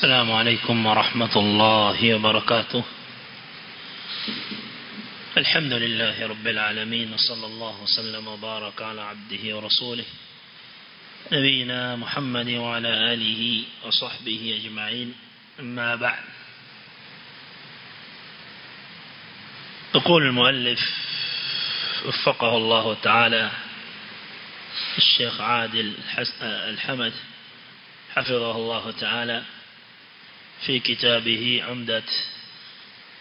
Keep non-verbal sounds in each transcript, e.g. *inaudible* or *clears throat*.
السلام عليكم ورحمة الله وبركاته. الحمد لله رب العالمين وصلى الله وسلم وبارك على عبده ورسوله نبينا محمد وعلى آله وصحبه أجمعين. أما بعد يقول المؤلف وفقه الله تعالى الشيخ عادل الحمد حفظه الله تعالى في كتابه عمدة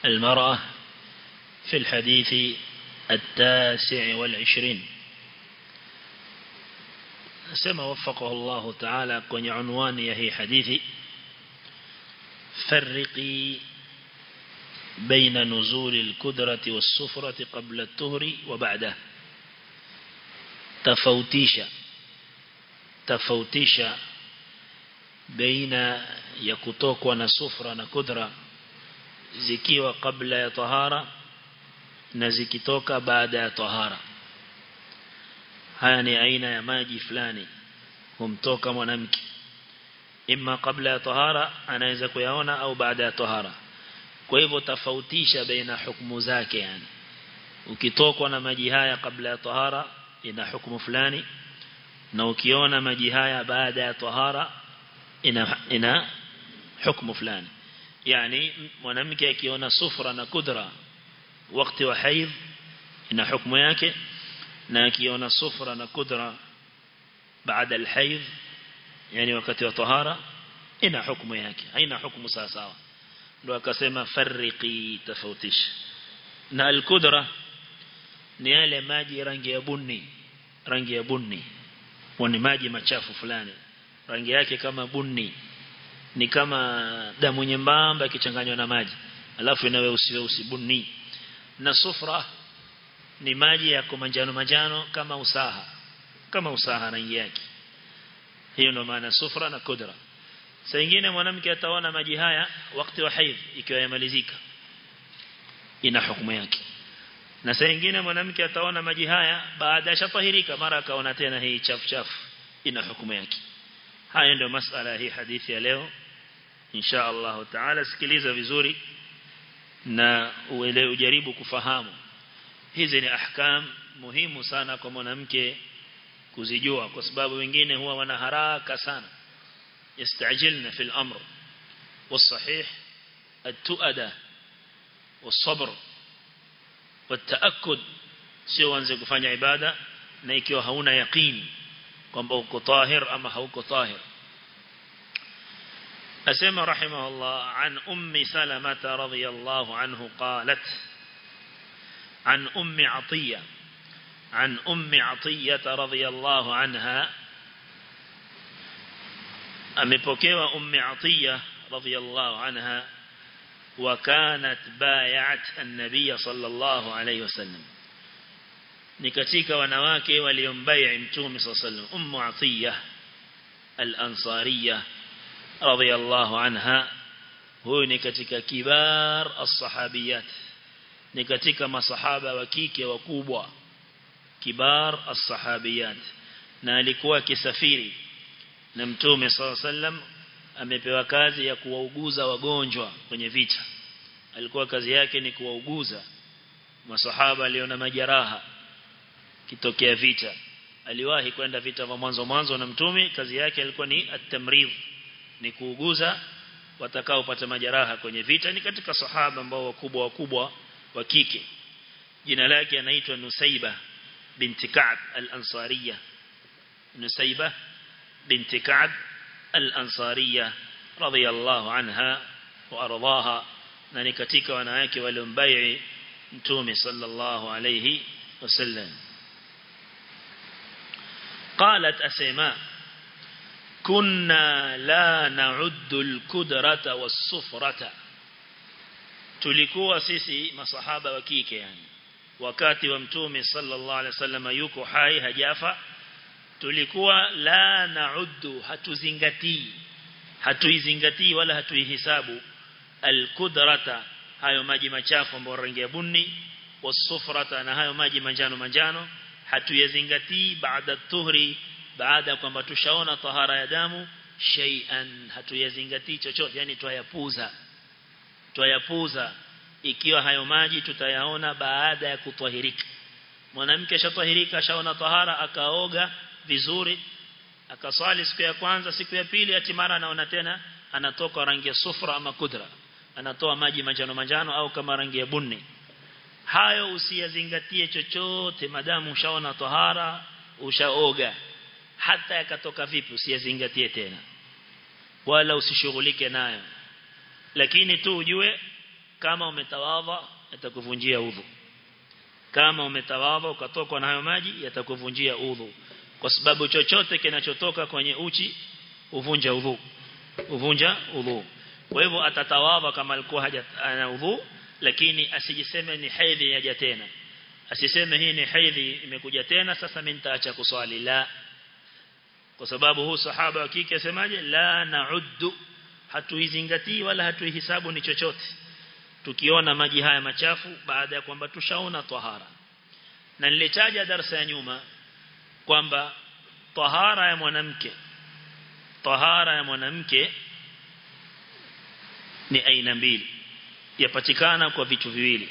المرأة في الحديث التاسع والعشرين. سما وفقه الله تعالى كن عنوان يهي حديثي فرقي بين نزول الكدرة والصفرة قبل الطهر وبعده. تفوتيشا تفوتيشا baina ya kutokwa na sufra na kudra zikiwa kabla ya tahara na zikitoka baada ya tahara. Haya ni aina ya maji fulani humtoka mwanamke. Imma kabla ya tahara anaweza kuyaona au baada ya tahara. Kwa hivyo tofautisha baina hukumu zake yani. Ukitokwa na maji haya kabla ya tahara ina hukumu fulani na ukiona maji haya baada ya tahara إنا حكم فلان. يعني منامك يكيونا صفرة نكدرة وقت وحيض إنا حكم ياك ناكيونا صفرة نكدرة بعد الحيض يعني وقت وطهارة. إنا حكم ياك إنا حكم ساسا لو كسيما فرقي تفوتش. نا الكدرة نيالي ماجي رنجي بني. رنجي بني. وني ماجي ما شافو فلاني. Rangi yake kama bunni. Ni kama damu nyembamba ikichanganywa na maji. Alafu inawe usiwe usibuni na sufra ni maji ya manjano manjano kama usaha. Kama usaha rangi yake. Hiyo ndio maana sufra na kudra. Saa nyingine mwanamke ataona maji haya wakati wa haidh ikiwa yamalizika. Ina hukumu yake. Na saa nyingine mwanamke ataona maji haya baada ya shatahirika mara akaona tena hii chafu chafu. Ina hukumu yake haya ndio masala hii hadithi ya leo insha Allah taala sikiliza vizuri na uelewe ujaribu kufahamu hizi ni ahkam muhimu sana kwa mwanamke kuzijua kwa sababu wengine huwa wana haraka sana yastajilna fil amr والصحيح التؤدة والصبر والتأكد uanze kufanya ibada na ikiwa hauna yaqeen kwamba uko tahir ama hauko tahir asema rahimahullah an ummi salamata radhiyallahu anhu qalat an ummi atiya an ummi atiyata radhiyallahu anha amepokewa ummi atiya radhiyallahu anha وكانت بايعت النبي صلى الله عليه وسلم ni katika wanawake waliombai mtume sallallahu ummu atiyah al-ansariya radiyallahu anha. Huyu ni katika kibar as-sahabiyat ni katika masahaba wa kike wakubwa. Kibar as-sahabiyat. Na alikuwa akisafiri na mtume sallallahu alaihi amepewa kazi ya kuwauguza wagonjwa kwenye vita. Alikuwa kazi yake ni kuwauguza. Masahaba aliona majeraha kitokea vita. Aliwahi kwenda vita vya mwanzo mwanzo na mtume kazi yake ilikuwa ni at-tamrid ni kuuguza watakaopata majeraha kwenye vita. Ni katika sahaba ambao wakubwa wakubwa wa kike. Jina lake anaitwa Nusaiba binti Ka'b al-Ansariya. Nusaiba binti Ka'b al-Ansariya radiyallahu anha wa ardaha na ni katika wanawake waliombai mtume sallallahu alayhi wasallam قالت أسماء كنا لا نعد الكدرة والصفرة tulikuwa sisi masahaba wa kike yani wakati wa mtume sallallahu alaihi wasallam yuko hai hajafa tulikuwa la nauddu hatuzingatii hatuizingatii wala hatuihesabu alkudrata hayo maji machafu ambayo rangi ya bunni wasufrata na hayo maji manjano manjano hatuyazingatii baada tuhri baada kwamba tushaona tahara ya damu shay'an hatuyazingatii chochote yani twayapuza twayapuza ikiwa hayo maji tutayaona baada ya kutwahirika. Mwanamke ashatwahirika ashaona tahara akaoga vizuri akaswali siku ya kwanza siku ya pili ati mara anaona tena anatoka rangi ya sufra ama kudra. Anatoa maji manjano manjano au kama rangi ya bunni hayo usiyazingatie chochote madamu ushaona tahara ushaoga. Hata yakatoka vipi usiyazingatie tena. Wala usishughulike nayo. Lakini tu ujue kama umetawadha atakuvunjia udhu. Kama umetawadha ukatokwa na hayo maji yatakuvunjia udhu. Kwa sababu chochote kinachotoka kwenye uchi uvunja udhu. Uvunja udhu. Kwa hivyo atatawadha kama alikuwa haja ana udhu lakini asijiseme ni haidhi yaja tena. Asiseme hii ni haidhi imekuja tena sasa mimi nitaacha kuswali. La. Kwa sababu huu sahaba wa kike asemaje? La nauddu. Hatuizingatii wala hatuihisabu ni chochote. Tukiona maji haya machafu baada ya kwamba tushaona tahara. Na nilitaja darasa ya nyuma kwamba tahara ya mwanamke tahara ya mwanamke ni aina mbili yapatikana kwa vitu viwili.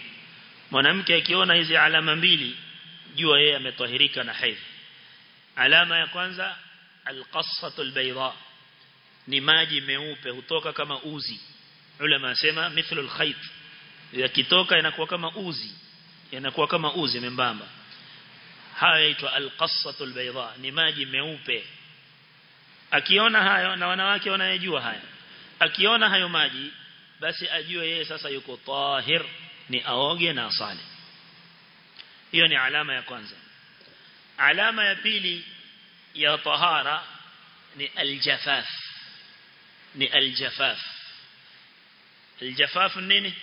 Mwanamke akiona hizi alama mbili jua yeye ametahirika na haidh alama ya kwanza alqassatul bayda ni maji meupe hutoka kama uzi. Ulama asema mithlu alkhayt. Yakitoka inakuwa kama uzi yanakuwa kama uzi membamba. Haya yaitwa alqassatul bayda ni maji meupe. Akiona hayo na wanawake wanayejua haya akiona hayo maji basi ajue yeye sasa yuko tahir ni aoge na asali. Hiyo ni alama ya kwanza. Alama ya pili ya tahara ni aljafaf ni aljafaf aljafaf nini?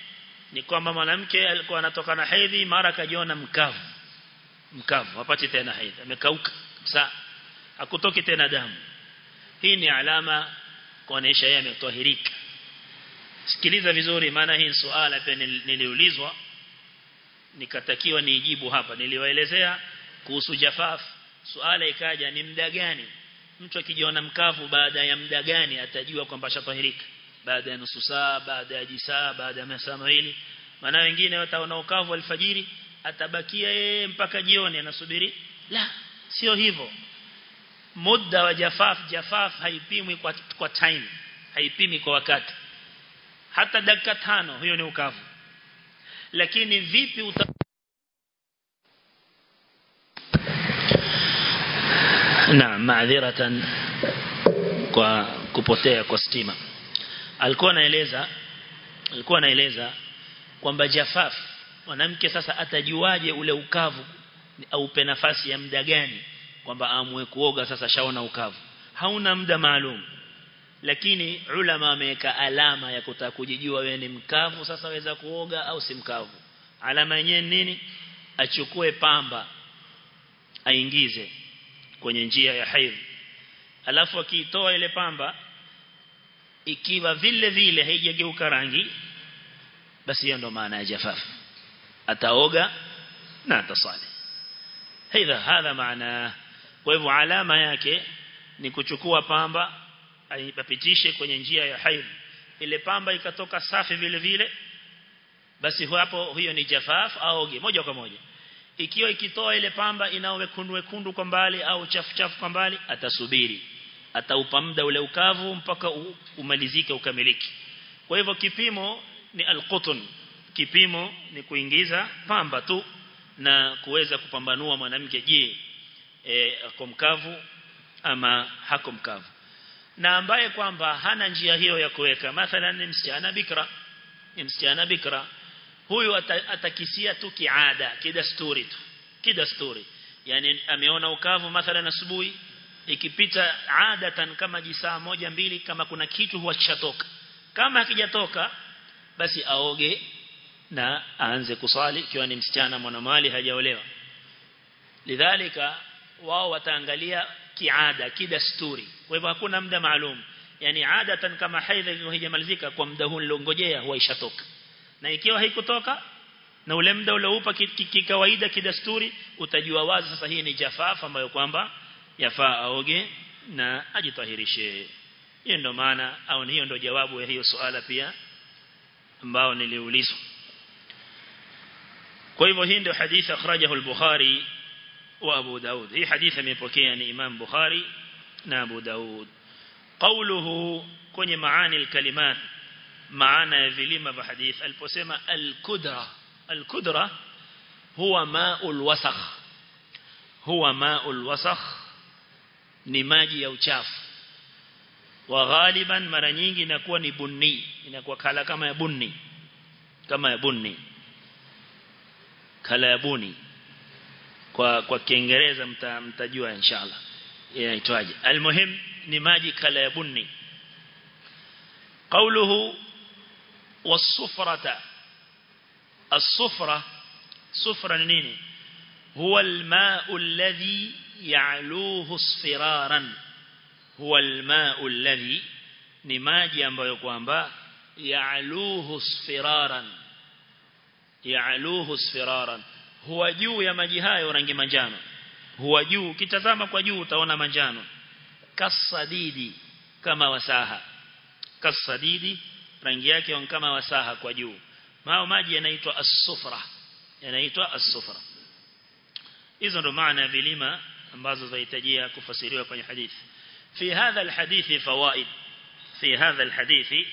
Ni kwamba mwanamke alikuwa anatoka na hedhi mara kajiona mkavu. Mkavu hapati tena hedhi amekauka sa hakutoki tena damu. Hii ni alama kuonesha yeye ametahirika sikiliza vizuri maana hii swala pia niliulizwa. Nikatakiwa niijibu hapa. Niliwaelezea kuhusu jafaf. Swala ikaja ni muda gani? Mtu akijiona mkavu baada ya muda gani atajua kwamba shatahirika baada ya nusu saa baada ya jisaa baada ya masaa mawili. Maana wengine wataona ukavu alfajiri atabakia yeye mpaka jioni anasubiri. La sio hivyo. Muda wa jafaf jafaf haipimwi kwa, kwa time haipimi kwa wakati hata dakika tano hiyo ni ukavu. Lakini vipi uta na maadhiratan kwa kupotea kwa stima. Alikuwa anaeleza alikuwa anaeleza kwamba jafaf mwanamke sasa atajuaje ule ukavu aupe nafasi ya muda gani kwamba amwe kuoga sasa shaona ukavu? Hauna muda maalum lakini ulama ameweka alama ya kutaka kujijua wewe ni mkavu sasa waweza kuoga au si mkavu. Alama yenyewe nini? Achukue pamba aingize kwenye njia ya haidh alafu akiitoa ile pamba ikiwa vile vile haijageuka rangi basi hiyo ndo maana ya jafaf ataoga na atasali hivi hadha maana. Kwa hivyo alama yake ni kuchukua pamba aipapitishe kwenye njia ya haid. Ile pamba ikatoka safi vile vile basi hapo hiyo ni jafaf aoge moja kwa moja. Ikiwa ikitoa ile pamba inao wekundu wekundu kwa mbali au chafu chafu kwa mbali atasubiri. Ataupa muda ule ukavu mpaka umalizike ukamiliki kwa hivyo kipimo ni alqutun kipimo ni kuingiza pamba tu na kuweza kupambanua mwanamke je e, ako mkavu ama hako mkavu na ambaye kwamba hana njia hiyo ya kuweka. Mathalan ni msichana bikra. Ni msichana bikra. Huyu atakisia tu kiada kidasturi tu kidasturi yani ameona ukavu mathalan asubuhi ikipita adatan kama jisaa moja mbili kama kuna kitu huwa kishatoka kama hakijatoka basi aoge na aanze kusali ikiwa ni msichana mwanamali hajaolewa. Lidhalika wao wataangalia kiada kidasturi kwa hivyo hakuna muda maalum. Yani adatan kama haidha haijamalizika kwa muda huu nilongojea huwa ishatoka. Na ikiwa haikutoka na ule muda ule upa kikawaida kidasturi utajua wazi sasa hii ni jafafa ambayo kwamba yafaa aoge na ajitahirishe. Hiyo ndo maana au hiyo ndo jawabu ya hiyo swala pia ambao niliulizwa. Kwa hivyo hii ndio hadithi akhrajahu al-Bukhari wa Abu Daud hii hadithi imepokea ni Imam Bukhari na Abu Daud qawluhu kwenye maani al-kalimat maana ya vilima vya hadith aliposema al-kudra al-kudra huwa ma'ul wasakh huwa ma'ul wasakh ni maji ya uchafu. Wa ghaliban mara nyingi inakuwa ni bunni. Inakuwa kala kama ya bunni. Kama ya bunni. Kala ya buni kwa kwa Kiingereza mta, mtajua inshallah inaitwaje almuhim ni maji kala ya bunni قوله والصفرة الصفرة صفرة نيني هو الماء الذي يعلوه اصفرارا هو الماء الذي ni maji ambayo kwamba ya'luhu sfiraran ya'luhu sfiraran huwa juu ya maji hayo rangi manjano huwa juu kitazama kwa juu utaona manjano kasadidi kama wasaha kasadidi rangi yake kama wasaha kwa juu mao maji yanaitwa as-sufra yanaitwa as-sufra hizo ndo maana ya vilima ambazo zahitajia kufasiriwa kwenye hadithi fi hadha alhadithi fawaid fi hadha alhadithi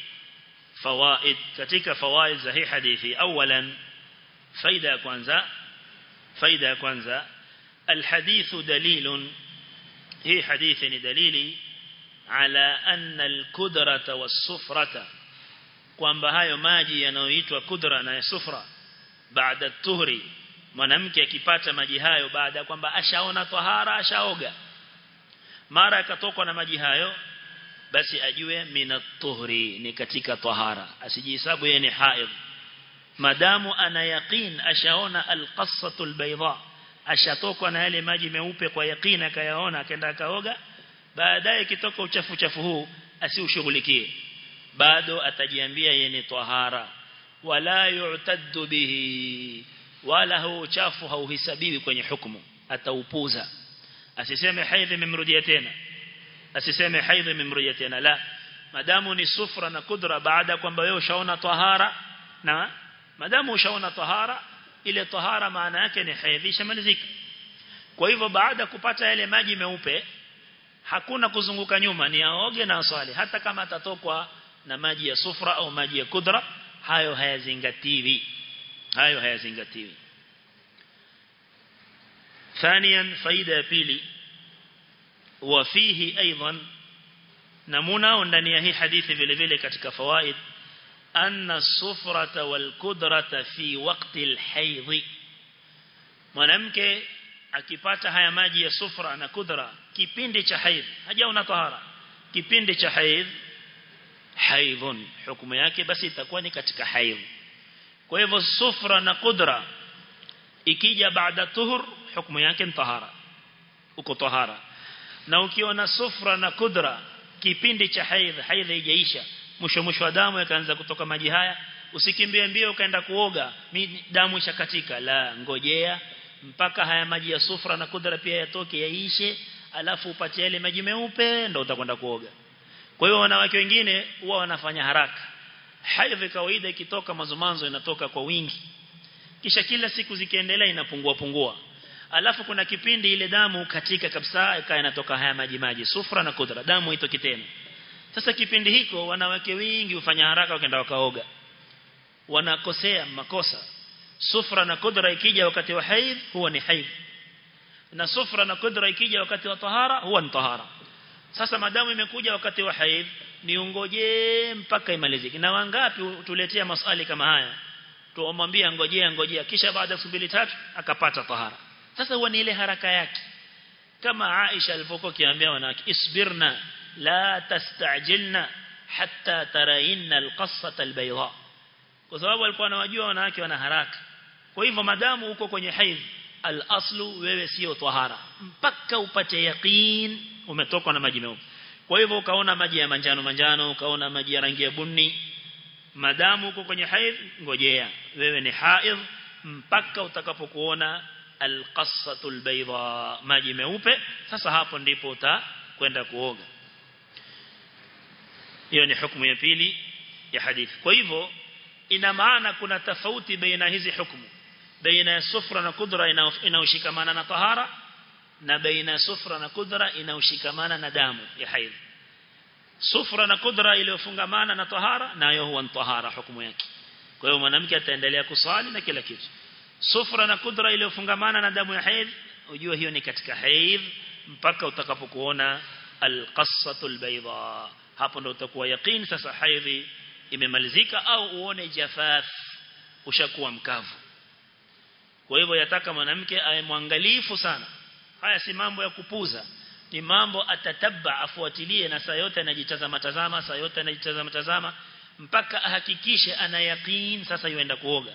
fawaid katika fawaid za hii hadithi awalan faida ya kwanza faida ya kwanza alhadithu dalilun hii hadithi ni dalili ala anna alqudrata wassufrata kwamba hayo maji yanayoitwa kudra na sufra baada tuhri mwanamke akipata maji hayo baada ya kwamba ashaona tahara ashaoga mara akatokwa na maji hayo basi ajue minat tuhri ni katika tahara asijihesabu yeye ni haidh مدام أنا يقين أشاهنا القصة البيضاء أشاتوك أنا هالي ماجي موبي ويقين كيهونا كندا كهوغا بعدها كتوك وشفو شفوه أسيو شغلكي بعدو أتجيانبيا يني طهارة ولا يعتد به ولا هو شافها وهي سبيبي كوني حكمه أتوبوزا أسيسيم حيض من مرديتين أسيسيم حيض من مرديتين لا مدام نصفرنا قدرة بعدها كنبا يوشاونا طهارة نعم madamu ushaona tahara ile tahara maana yake ni haidhi shamalizika kwa hivyo baada kupata yale maji meupe hakuna kuzunguka nyuma ni aoge na aswali hata kama atatokwa na maji ya sufra au maji ya kudra hayo hayazingatiwi hayo hayazingatiwi ثانيا فائده pili وفيه ايضا نمونه ndani ya hii hadithi vile vile katika fawaid wal kudrata fi waqti al haidh mwanamke akipata haya maji ya sufra na kudra kipindi cha haidh hajaona tahara kipindi cha haidh haidhun hukumu yake basi itakuwa ni katika haidh kwa hivyo sufra na kudra ikija baada tuhur hukumu yake ni tahara uko tahara na ukiona sufra na kudra kipindi cha haidh haidh haijaisha mwisho mwisho wa damu yakaanza kutoka maji haya usikimbie mbio ukaenda kuoga damu ishakatika. La ngojea mpaka haya maji ya sufra na kudra pia yatoke yaishe alafu upate yale maji meupe ndio utakwenda kuoga. Kwa hiyo wanawake wengine huwa wanafanya haraka. Haidhi kawaida ikitoka mazumanzo inatoka kwa wingi. Kisha kila siku zikiendelea inapungua pungua. Alafu kuna kipindi ile damu katika kabisa ikawa inatoka haya maji maji sufra na kudra. Damu itoki tena sasa kipindi hiko wanawake wengi hufanya haraka wakaenda wakaoga. Wanakosea makosa. Sufra na kudra ikija wakati wa haid huwa ni haid. Na sufra na kudra ikija wakati wa tahara huwa ni tahara. Sasa madamu imekuja wakati wa haid niongojee mpaka imalizike. Na wangapi tuletea maswali kama haya? Tuomwambia ngojea ngojea kisha baada ya siku tatu akapata tahara. Sasa huwa ni ile haraka yake. Kama Aisha alipokuwa kiambia wanawake isbirna la tastajilna hatta tarainna alqassata albayda kwa sababu alikuwa anawajua wanawake wana haraka. Kwa hivyo madamu uko kwenye haidh al-aslu wewe sio tahara mpaka upate yaqeen umetoka na maji meupe. Kwa hivyo ukaona maji ya manjano manjano ukaona maji ya rangi ya bunni. Madamu uko kwenye haidh ngojea. Wewe ni haidh mpaka utakapokuona alqassatul bayda. Maji meupe sasa hapo ndipo utakwenda kuoga hiyo ni hukumu ya pili ya hadithi. Kwa hivyo ina maana kuna tofauti baina hizi hukumu. Baina ya sufra na kudra inaoshikamana na tahara na baina sufra na kudra inaoshikamana na damu ya haidh sufra na kudra iliyofungamana na tahara nayo huwa tahara hukumu yake. Kwa hiyo mwanamke ataendelea kusali na kila kitu. Sufra na kudra iliyofungamana na damu ya haidh ujue hiyo ni katika haidh mpaka utakapokuona alqassatul bayda hapo ndo utakuwa yaqeen sasa haidhi imemalizika au uone jafaf ushakuwa mkavu. Kwa hivyo yataka mwanamke awe mwangalifu sana. Haya si mambo ya kupuza ni mambo atatabba afuatilie na saa yote anajitazama tazama saa yote anajitazama tazama mpaka ahakikishe ana yaqeen sasa yuenda kuoga.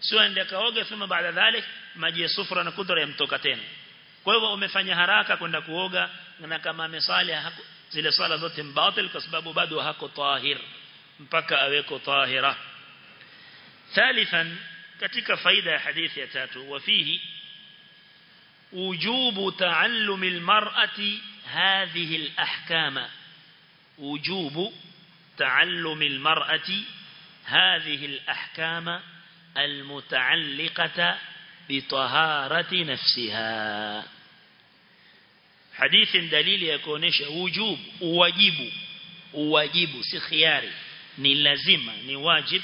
Sio aende kaoge sema baada dhalik maji ya sufra na kudra yamtoka tena. Kwa hivyo umefanya haraka kwenda kuoga na kama amesali zile swala zote mbatil kwa sababu bado hako tahir mpaka aweko tahira thalithan katika faida ya hadithi ya tatu wafihi wujubu taallum almar'ati hadhihi alahkama wujubu taallum almar'ati hadhihi alahkama المتعلقة بطهارة نفسها حديث دليل يكونش وجوب واجب واجب si khiari ni lazima ni wajib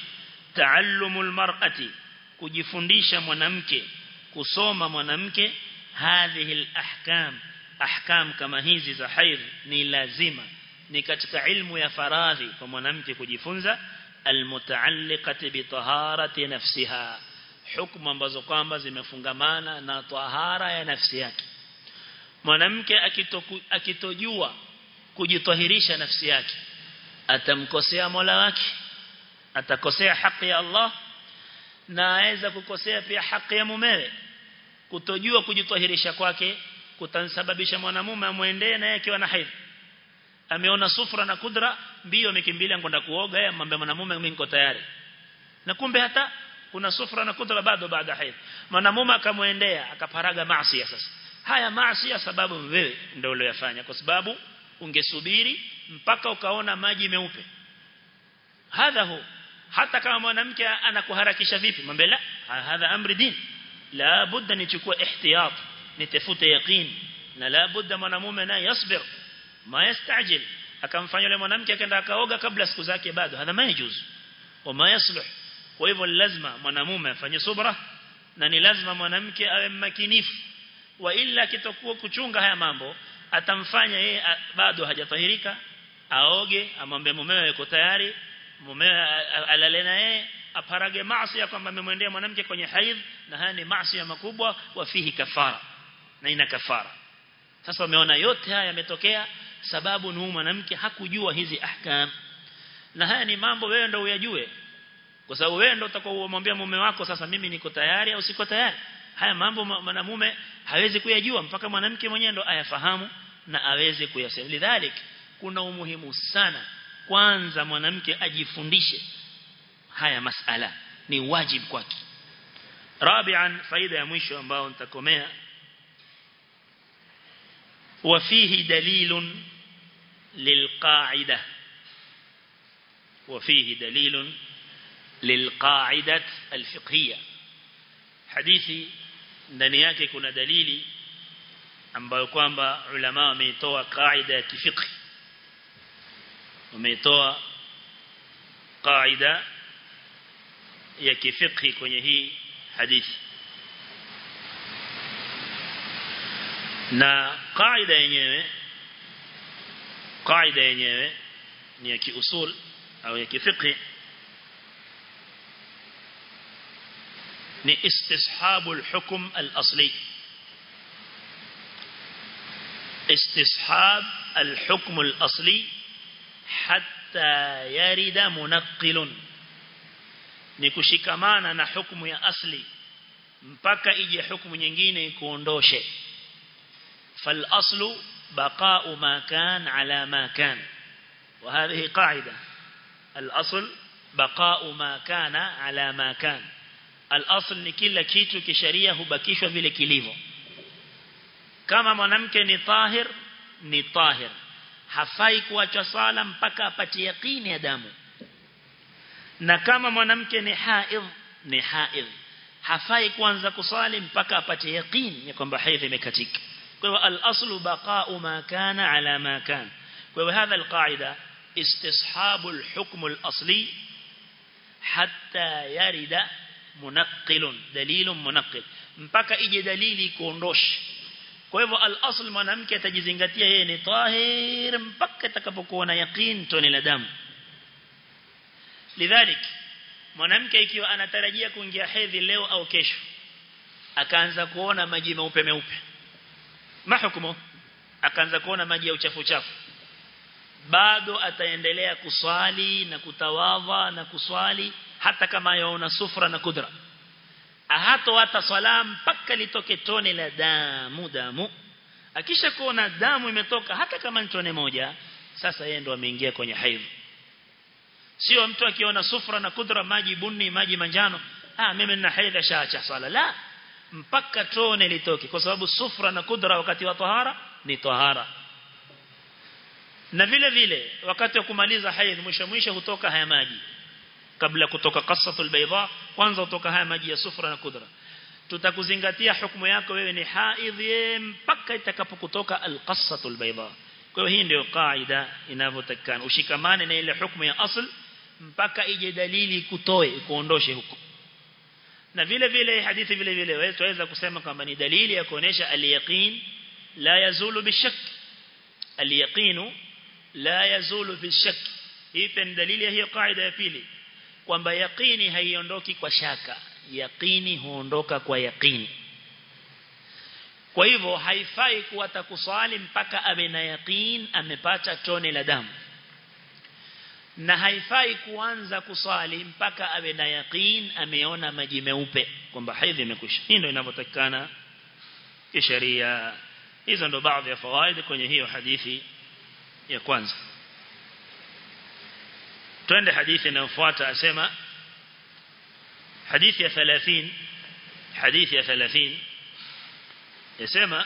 taallumul mar'ati kujifundisha mwanamke kusoma mwanamke hadhihi alahkam ahkam kama hizi za haidh ni lazima ni katika ilmu ya faradhi kwa mwanamke kujifunza almutaalliqati bitaharati nafsiha hukumu ambazo kwamba zimefungamana na tahara ya nafsi yake mwanamke akitojua kujitahirisha nafsi yake atamkosea Mola wake atakosea haki ya Allah na aweza kukosea pia haki ya mumewe. Kutojua kujitahirisha kwake kutansababisha mwanamume amwendee naye akiwa na haidh ameona sufra na kudra mbio amekimbilia kwenda kuoga yeye amwambia mwanamume mimi niko tayari. Na kumbe hata kuna sufra na kudra bado baada haidh mwanamume akamwendea akaparaga maasi sasa haya maasi sababu wewe ndio uliyofanya kwa sababu ungesubiri mpaka ukaona maji meupe. Hadha hu hata kama mwanamke anakuharakisha vipi mambela hadha amri din la budda nichukue ihtiyat nitafute yaqin na la budda mwanamume naye yasbir ma yastajil. Akamfanya yule mwanamke akaenda akaoga kabla siku zake bado hadha majuz wama yasluh kwa hivyo lazima mwanamume afanye subra na ni lazima mwanamke awe makinifu wa illa kitakuwa kuchunga haya mambo atamfanya yeye bado hajatahirika aoge amwambie mumewe yuko tayari mumewe alale na yeye aparage maasi kwamba amemwendea mwanamke kwenye haidh na haya ni maasi makubwa wafihi kafara na ina kafara. Sasa umeona yote haya yametokea sababu ni mwanamke hakujua hizi ahkam. Na haya ni mambo wewe ndio uyajue kwa sababu wewe ndio utakao mume wako sasa mimi niko tayari au siko tayari haya mambo mwanamume hawezi kuyajua mpaka mwanamke mwenyewe ndo ayafahamu na aweze kuyasema lidhalik kuna umuhimu sana kwanza mwanamke ajifundishe haya masala ni wajibu kwake rabian faida ya mwisho ambao nitakomea وفيه دليل للقاعدة وفيه دليل للقاعدة الفقهية حديثي ndani yake kuna dalili ambayo kwamba ulama wameitoa kaida ya kifiqh. Wameitoa kaida ya kifiqhi kwenye hii hadithi. Na kaida yenyewe kaida yenyewe ni ya kiusul au ya kifiqh ni istishabu al-hukm al-asli istishab al-hukm al-asli hatta yarida munaqqilun ni kushikamana na hukumu ya asli mpaka ije hukumu nyingine kuondoshe فالأصل بقاء ما كان على ما كان وهذه قاعدة الأصل بقاء ما كان على ما كان الأصل ni kila kitu kisheria hubakishwa vile kilivyo kama mwanamke ni tahir ni tahir hafai kuacha sala mpaka apate yaqini ya damu na kama mwanamke ni haidh ni haidh hafai kuanza kusali mpaka apate yaqini ya kwamba haidh imekatika kwa hivyo al-aslu baqa'u ma kana ala ma kana kwa hivyo hadha al-qa'ida istishabu al-hukm al-asli hatta yarida munaqqilun dalilun munaqqil. Mpaka ije dalili kuondoshe kwa hivyo al-asl mwanamke atajizingatia yeye ni tahir mpaka atakapokuwa na yaqeen tone la damu. Lidhalik mwanamke ikiwa anatarajia kuingia hedhi leo au kesho akaanza kuona maji meupe meupe. Mahukumu akaanza kuona maji ya uchafu chafu bado ataendelea kuswali na kutawadha na kuswali hata kama yaona sufra na kudra. Ahato hata swala mpaka litoke tone la damu damu. Akisha kuona damu imetoka hata kama ni tone moja sasa yeye ndo ameingia kwenye haidh. Sio mtu akiona sufra na kudra maji bunni maji manjano ah mimi nina haidha shaacha swala. La mpaka tone litoke. Kwa sababu sufra na kudra wakati wa tahara ni tahara. Na vile vile wakati wa kumaliza haidh mwisho mwisho hutoka haya maji kabla kutoka qasatul bayda kwanza utoka haya maji ya sufra na kudra tutakuzingatia hukumu yako wewe ni haidh mpaka itakapokutoka alqasatul bayda kwa hiyo hii ndio kaida inavyotakana ushikamane na ile hukumu ya asl mpaka ije dalili kutoe kuondoshe huko na vile vile hadithi vile vile wewe tuweza kusema kwamba ni dalili ya kuonesha al-yaqin la yazulu bishak al-yaqinu la yazulu bishak hii ni dalili ya hiyo kaida ya pili kwamba yaqini haiondoki kwa shaka. Yaqini huondoka kwa yaqini. Kwa hivyo haifai kuwa takuswali mpaka awe na yaqin amepata tone la damu. Na haifai kuanza kuswali mpaka awe na yaqin ameona maji meupe kwamba haidhi imekwisha. Hii ndio inavyotakikana kisheria. Hizo ndo baadhi ya fawaid kwenye hiyo hadithi ya kwanza تند حديث نفوات أسمى حديث يا ثلاثين حديث يا ثلاثين أسمى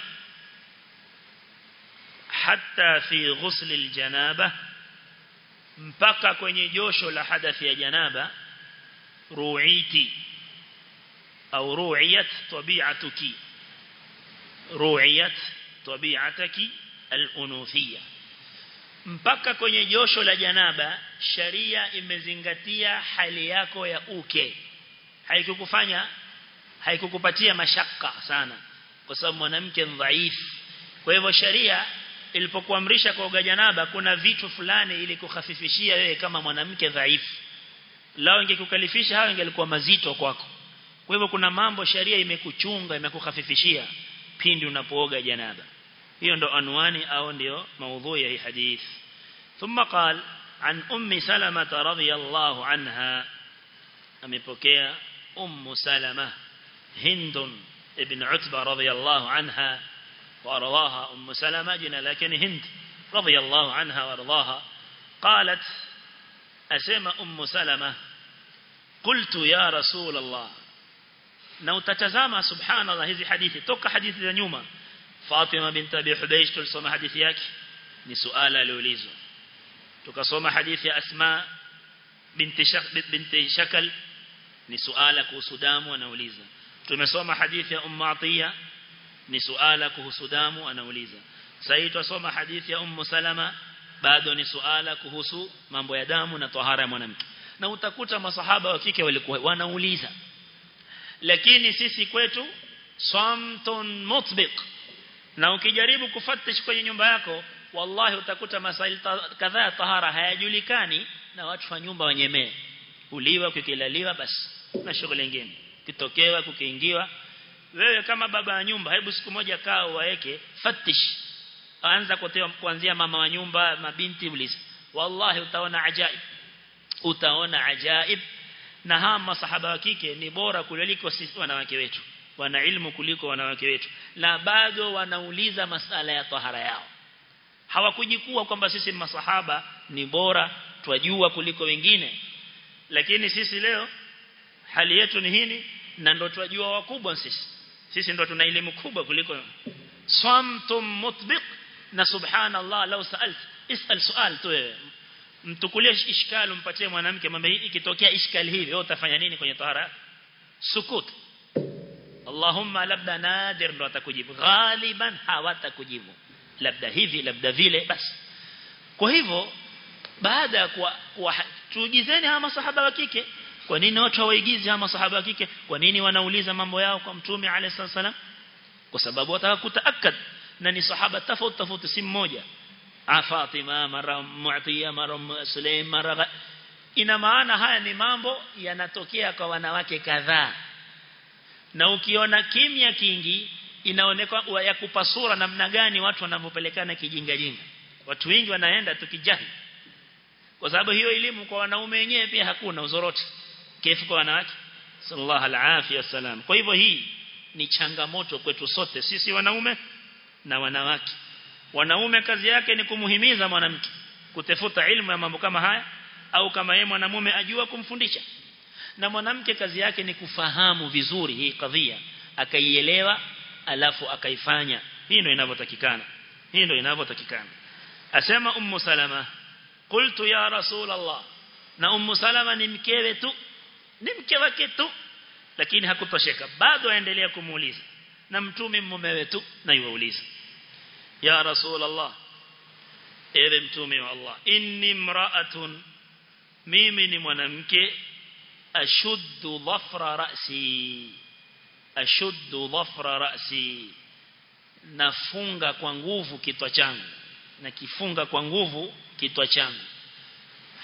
حتى في غسل الجنابة مبقى كون يجوش لحدث يا جنابة روعيتي أو روعيت طبيعتك روعيت طبيعتك الأنوثية mpaka kwenye josho la janaba sharia imezingatia hali yako ya uke. Haikukufanya haikukupatia mashaka sana kwa sababu mwanamke dhaifu. Kwa hivyo sharia ilipokuamrisha kuoga janaba kuna vitu fulani ili kukhafifishia wewe kama mwanamke dhaifu. Lao ingekukalifisha hao ingelikuwa mazito kwako. Kwa hivyo kuna mambo sharia imekuchunga imekukhafifishia pindi unapooga janaba hiyo ndo anwani au ndio maudhui ya hii hadith thumma qal an ummi salama radhiyallahu anha amepokea ummu salama hindun عتبة رضي الله عنها وأرضاها أم سلمة جنا لكن هند رضي الله عنها وأرضاها قالت أسمى أم سلمة قلت يا رسول الله نو تتزامى سبحان الله هذه حديثي توقع حديث ذنيوما فاطمة بنت أبي حبيش تلصم حديث ياك نسؤال لوليزو تكصم حديث أسماء بنت, شك... بنت شكل نسؤال كوسدام ونوليزو تمصم حديث أم عطية نسؤال كوسدام ونوليزو سيد وصم حديث أم سلمة بعد نسؤال كوسو من بيدام ونطهار منمك na utakuta masahaba wa kike walikuwa wanauliza. Lakini sisi kwetu swamton mutbiq. Na ukijaribu kufatish kwenye nyumba yako wallahi utakuta masail kadhaa tahara hayajulikani na watu wa nyumba wenyewe uliwa kukilaliwa basi na shughuli nyingine. Kitokewa kukiingiwa. Wewe kama baba wa nyumba hebu siku moja kaa waeke fatish anza kutewa kuanzia mama wa nyumba mabinti uliza wallahi utaona ajaib. Utaona ajaib. Na hawa masahaba wa kike ni bora kuliko sisi wanawake wetu wana ilmu kuliko wanawake wetu. Na bado wanauliza masala ya tahara yao. Hawakujikua kwamba sisi masahaba ni bora twajua kuliko wengine. Lakini sisi leo hali yetu ni hini na ndo twajua wakubwa sisi. Sisi ndo tuna elimu kubwa kuliko samtum mutbiq na subhanallah law sa'alt. Isal sual tu wewe. Mtukulie ishkali umpatie mwanamke mambo ikitokea ishkali hivi wewe utafanya nini kwenye tahara sukut Allahumma labda nadir ndo atakujibu ghaliban hawatakujibu labda hivi labda vile basi kwa hivyo baada ya kuwa tuugizeni hawa masahaba wa kike kwa nini watu hawaigizi hawa masahaba wa kike kwa nini wanauliza mambo yao kwa mtume alayhi salam kwa sababu wataka kutaakad na ni sahaba tofauti tofauti si mmoja Fatima mara Mu'tiya mara Sulaim mara ina maana haya ni mambo yanatokea kwa wanawake kadhaa na ukiona kimya kingi inaonekana ya kupasura namna gani watu wanavyopelekana kijinga jinga watu wengi wanaenda tukijahi kwa sababu hiyo elimu kwa wanaume wenyewe pia hakuna uzoroti. Kifu kwa wanawake. Sallallahu alaihi wasallam kwa hivyo hii ni changamoto kwetu sote sisi wanaume na wanawake. Wanaume kazi yake ni kumuhimiza mwanamke kutafuta ilmu ya mambo kama haya au kama yeye mwanamume ajua kumfundisha na mwanamke kazi yake ni kufahamu vizuri hii kadhia akaielewa alafu akaifanya. Hii ndio inavyotakikana. Hii ndio inavyotakikana. Asema ummu salama qultu ya rasul allah na ummu salama ni mkewe tu ni mke wake tu lakini hakutosheka. Bado aendelea kumuuliza. Na mtume mumewe tu na yuuliza ya rasul allah ewe mtume wa allah inni imra'atun mimi ni mwanamke ashuddu dhafra ra'si ashuddu dhafra ra'si nafunga kwa nguvu kitwa changu. Na kifunga kwa nguvu kitwa changu.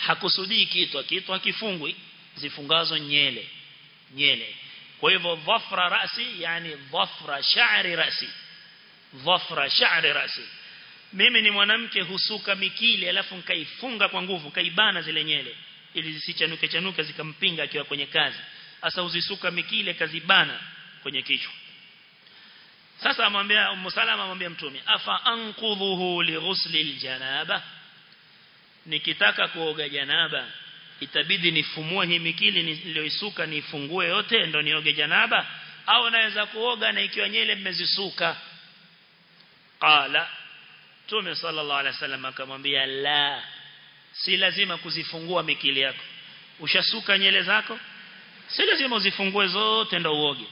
Hakusudii kitwa kitwa kifungwi. Zifungazo nyele. Nyele. Kwa hivyo dhafra ra'si yani dhafra sha'ri ra'si dhafra sha'ri ra'si mimi ni mwanamke husuka mikili alafu nikaifunga kwa nguvu kaibana zile nyele ili zisichanuke chanuke zikampinga akiwa kwenye kazi. Asa uzisuka mikile kazibana kwenye kichwa. Sasa amwambia Ummu Salama amwambia mtume afa anqudhuhu li ghusli aljanaba? Nikitaka kuoga janaba itabidi nifumue hii mikili niliyoisuka nifungue yote ndo nioge janaba? Au naweza kuoga na ikiwa nyele mmezisuka? Qala tume sallallahu alaihi wasallam akamwambia la si lazima kuzifungua mikili yako. Ushasuka nyele zako? Si lazima uzifungue zote ndo uoge.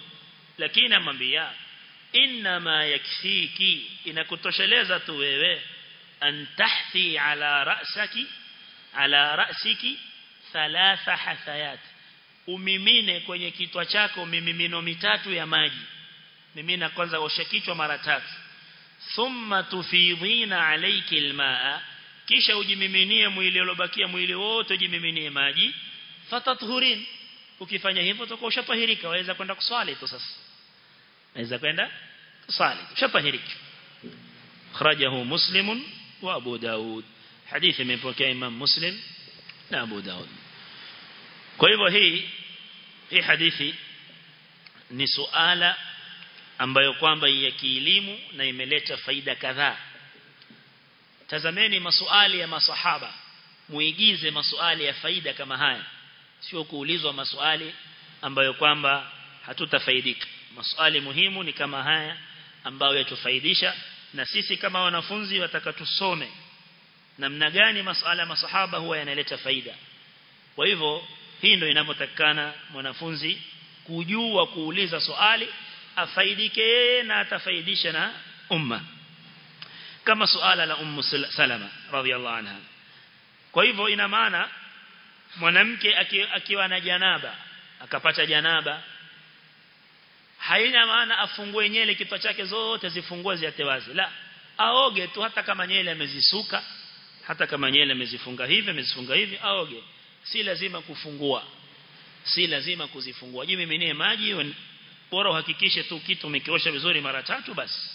Lakini amwambia inma yakfiki inakutosheleza tu wewe. An tahthi ala ra'saki ala ra'siki thalatha hasayat umimine kwenye kitwa chako mimimino mitatu ya maji. Mimina kwanza osha kichwa mara tatu. Thumma tufidhina alayki almaa kisha ujimiminie mwili uliobakia mwili wote ujimiminie maji. Fatathurin ukifanya hivyo utakuwa ushatahirika. Waweza kwenda kuswali tu sasa. Waweza kwenda kuswali ushatahirika. Kharajahu muslimun wa abu daud. Hadithi imepokea imam muslim na abu daud. Kwa hivyo hii hii hadithi ni suala ambayo kwamba ya kielimu na imeleta faida kadhaa tazameni masuali ya masahaba muigize masuali ya faida kama haya. Sio kuulizwa masuali ambayo kwamba hatutafaidika. Masuali muhimu ni kama haya ambayo yatufaidisha na sisi kama wanafunzi watakatusome namna gani masuala ya masahaba huwa yanaleta faida. Kwa hivyo hii ndio inavyotakana mwanafunzi kujua kuuliza swali afaidike na atafaidisha na umma kama suala la ummu salama radhiallahu anha. Kwa hivyo ina maana mwanamke akiwa na janaba akapata janaba haina maana afungue nyele kichwa chake zote zifungue ziate wazi. La aoge tu hata kama nyele amezisuka hata kama nyele amezifunga hivi amezifunga hivi aoge. Si lazima kufungua. Si lazima kuzifungua. Jimi mimi maji bora uhakikishe tu kitu umekiosha vizuri mara tatu basi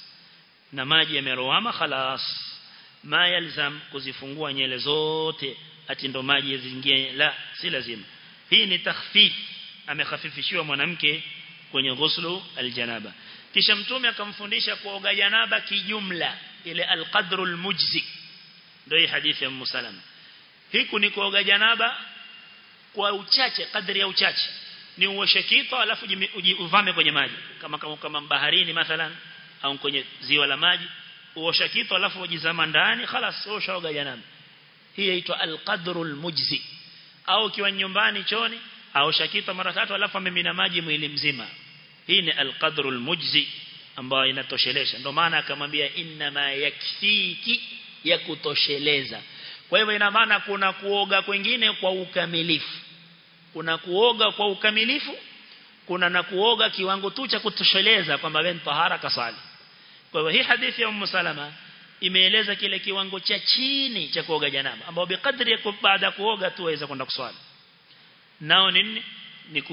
na maji yameroama khalas. Ma yalzam kuzifungua nyele zote ati ndo maji yazingie la si lazima. Hii ni takhfif amekhafifishiwa mwanamke kwenye ghuslu aljanaba. Kisha mtume akamfundisha kuoga janaba kijumla ile alqadru almujzi ndio hii hadithi ya Musalama hiku ni kuoga janaba kwa uchache kadri ya uchache. Ni uoshe kitu alafu uvame kwenye maji. Kama kama, kama baharini mathalan au kwenye ziwa la maji uosha kitu alafu ujizama ndani خلاص ushaoga janaba hii inaitwa al-qadrul mujzi au ukiwa nyumbani choni aosha kitu mara tatu alafu amemina maji mwili mzima hii ni al-qadrul mujzi ambayo inatoshelesha ndio maana akamwambia inna ma yakfiki ya kutosheleza kwa hivyo ina maana kuna kuoga kwingine kwa ukamilifu kuna kuoga kwa ukamilifu kuna na kuoga kiwango tu cha kutosheleza kwamba wewe tahara kasali kwa hivyo hii hadithi ya Ummu Salama imeeleza kile kiwango cha chini cha kuoga janaba ambao bikadri ya baada kuoga tu waweza kwenda kuswali. Nao nini? Ni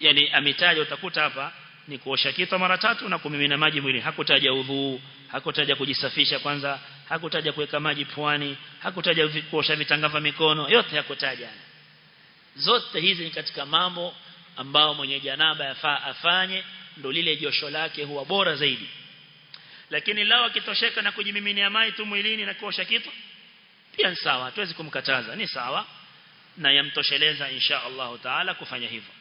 yani ametaja utakuta hapa ni kuosha kitu mara tatu na kumimina maji mwili hakutaja udhu hakutaja kujisafisha kwanza hakutaja kuweka maji puani hakutaja kuosha vitangava mikono yote hakutaja. Zote hizi ni katika mambo ambao mwenye janaba yafaa afanye ndo lile josho lake huwa bora zaidi lakini lao akitosheka na kujimiminia maji tu mwilini na kuosha kitu pia ni sawa hatuwezi kumkataza ni sawa na yamtosheleza insha Allah taala kufanya hivyo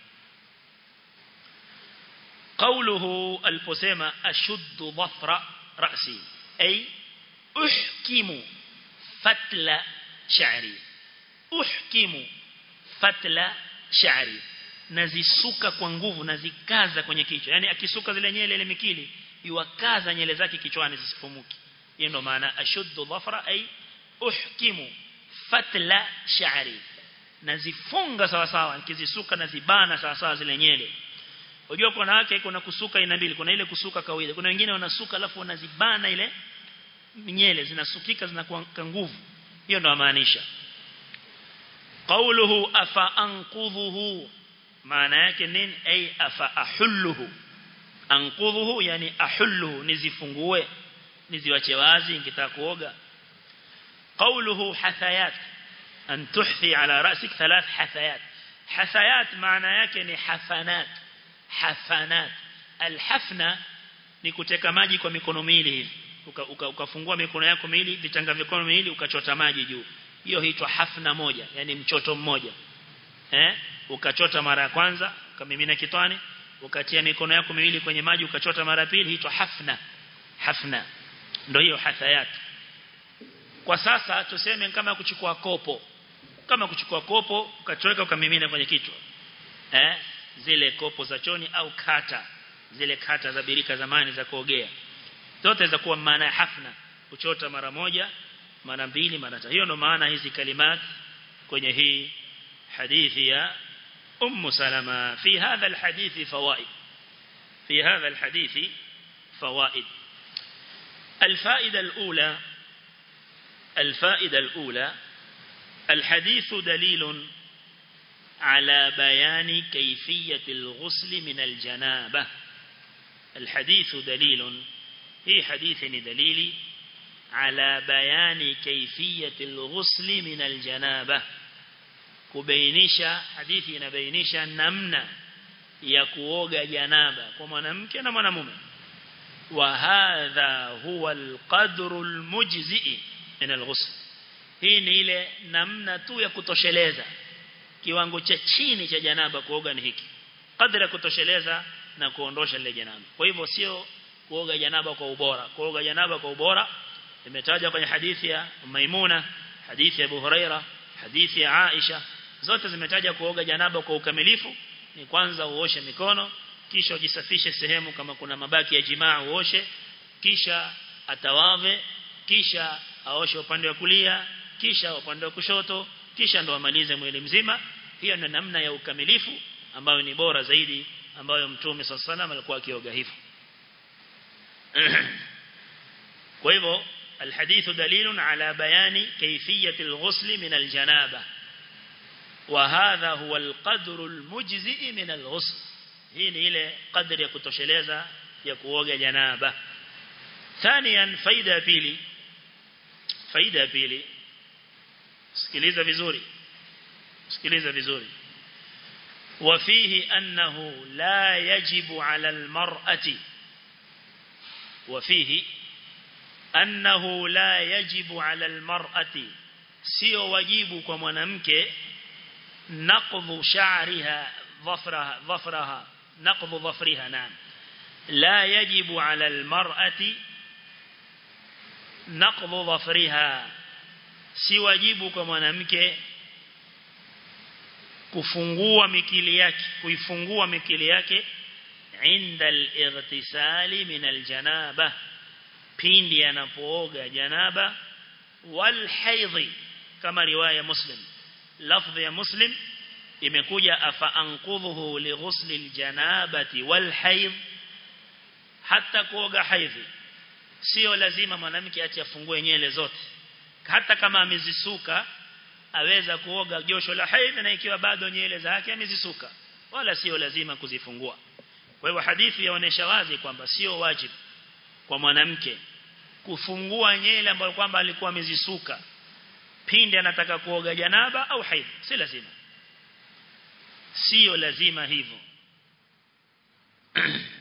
قوله البسيمة أشد ظفر رأسي أي أحكم فتل شعري أحكم فتل شعري nazisuka kwa nguvu nazikaza kwenye kichwa yani akisuka zile nyele ile mikili iwakaza nyele zake kichwani zisifumuki hiyo ndo maana ashuddu dhafra ay uhkimu fatla sha'ri nazifunga sawa sawa nikizisuka nazibana sawa sawa zile nyele Unajua kuna wake kuna kusuka aina mbili, kuna ile kusuka kawaida. Kuna wengine wanasuka alafu wanazibana ile nyele zinasukika zinakuwa nguvu. Hiyo ndo maanisha. Qawluhu afa anqudhuhu maana yake nini? Ay afa ahulluhu. Anqudhuhu yani ahulluhu nizifungue niziwache wazi nikitaka kuoga. Qawluhu hathayat an tuhfi ala ra'sik thalath hathayat. Hathayat maana yake ni hafanat hafanat. Alhafna ni kuteka maji kwa mikono miwili hivi. Ukafungua uka, uka mikono yako miwili vitanga mikono miwili ukachota maji juu. Hiyo huitwa hafna moja yani mchoto mmoja. Eh? Ukachota mara ya kwanza ukamimina kitwani ukatia mikono yako miwili kwenye maji ukachota mara pili hito hafna. Hafna. Ndio hiyo hathayat kwa sasa tuseme kama kuchukua kopo. Kama kuchukua kopo ukachoweka ukamimina kwenye kichwa. Eh? Zile kopo za choni au kata. Zile kata za birika zamani za kuogea. Zote za kuwa maana ya hafna. Kuchota mara moja mara mbili mara tatu. Hiyo ndo maana hizi kalimat kwenye hii hadithi ya ummu salama fi hadha alhadith fawaid fi hadha alhadith fawaid الفائدة الأولى الفائدة الأولى الحديث دليل على بيان كيفية الغسل من الجنابة. الحديث دليل هي حديث دليل على بيان كيفية الغسل من الجنابة. Kubainisha hadithi inabainisha namna ya kuoga janaba kwa mwanamke na mwanamume. Wa hadha huwa alqadru almujzi min alghusl. Hii ni ile namna tu ya kutosheleza kiwango cha chini cha janaba kuoga ni hiki. Kadri ya kutosheleza na kuondosha ile janaba. Kwa hivyo sio kuoga janaba kwa ubora. Kuoga janaba kwa ubora imetajwa kwenye hadithi ya Maimuna hadithi ya Abu Huraira hadithi ya Aisha zote zimetaja kuoga janaba kwa ukamilifu ni kwanza uoshe mikono kisha ujisafishe sehemu kama kuna mabaki ya jimaa uoshe kisha atawave kisha aoshe upande wa kulia kisha upande wa kushoto kisha ndo amalize mwili mzima hiyo ni namna ya ukamilifu ambayo ni bora zaidi ambayo mtume sallallahu alikuwa akioga hivyo *clears throat* kwa hivyo الحديث دليل على بيان كيفية الغسل من الجنابة وهذا هو القدر المجزئ من الغسل. هي نيله قدر يا kutosheleza ya kuoga janaba. ثانيا فائده بيلي فائده بيلي اسكليزا vizuri. اسكليزا vizuri. وفيه انه لا يجب على المراه وفيه انه لا يجب على المراه sio wajibu kwa mwanamke نقض شعرها ظفرها ظفرها. نقض ظفرها نعم. لا يجب على المرأة نقض ظفرها. سوى جيبك منامك كفنغوة مكيلياك كفنغوة مكيلياك عند الاغتسال من الجنابة. بيندي أنا فوق جنابة والحيض كما رواية مسلم lafdhi ya muslim imekuja afa anqudhuhu li ghusli aljanabati wal haidh hata kuoga haidhi. Sio lazima mwanamke ati afungue nyele zote. Hata kama amezisuka aweza kuoga josho la haidhi na ikiwa bado nyele zake amezisuka wala sio lazima kuzifungua. Kwa hivyo hadithi yaonesha wazi kwamba sio wajibu kwa mwanamke kufungua nyele ambayo kwamba alikuwa amezisuka pindi anataka kuoga janaba au haid. Si lazima. Sio lazima hivyo. *clears throat*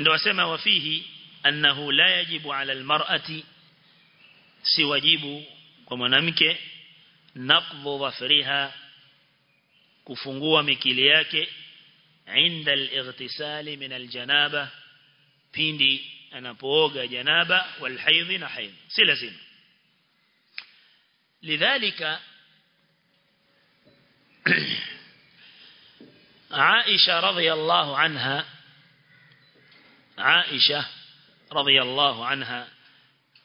Ndio wasema wafihi annahu la yajibu ala almar'ati si wajibu kwa mwanamke naqdhu dhafriha kufungua mikili yake inda al-ightisali min al-janaba pindi anapooga janaba wal haidhi na haidh si lazima lidhalika عائشة رضي الله عنها عائشة رضي الله عنها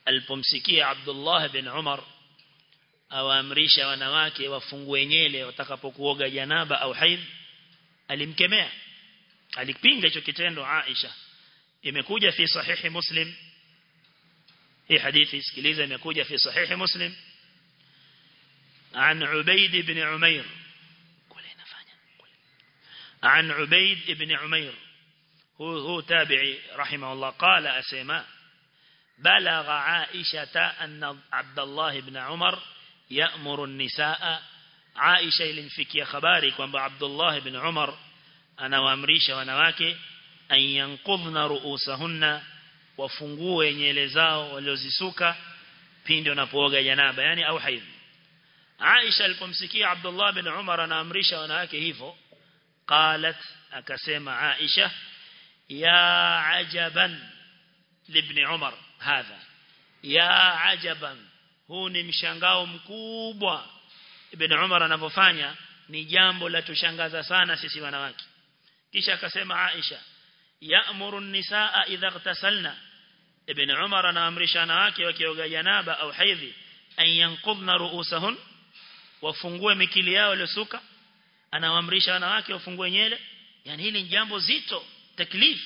alipomsikia Abdullah bin Umar awaamrisha wanawake wafungue nyele watakapokuoga janaba au haid alimkemea alipinga hicho kitendo Aisha imekuja fi sahihi muslim. Hii hadithi sikiliza imekuja في صحيح مسلم عن عبيد بن عمير قول عن عبيد بن عمير هو هو تابعي رحمه الله قال أسيما بلغ عائشة أن عبد الله بن عمر يأمر النساء عائشة لنفكي خبارك وعبد الله بن عمر أنا وامريشة ونواكي yanqudhna ru'usahunna wafungue nyele zao waliozisuka pindi wanapooga janaba yani au haidh Aisha alipomsikia Abdullah bin Umar anaamrisha wanawake hivyo qalat akasema Aisha ya ajaban libni Umar hadha. Ya ajaban huu ni mshangao mkubwa. Ibn Umar anavyofanya ni jambo la tushangaza sana sisi wanawake. Kisha akasema Aisha ya'muru an-nisaa idha ightasalna ibn Umar anaamrisha wanawake wakioga janaba au haidhi an yanqudna ru'usahun wafungue mikili yao iliyosuka anawaamrisha wanawake wafungue nyele yani hili ni jambo zito taklif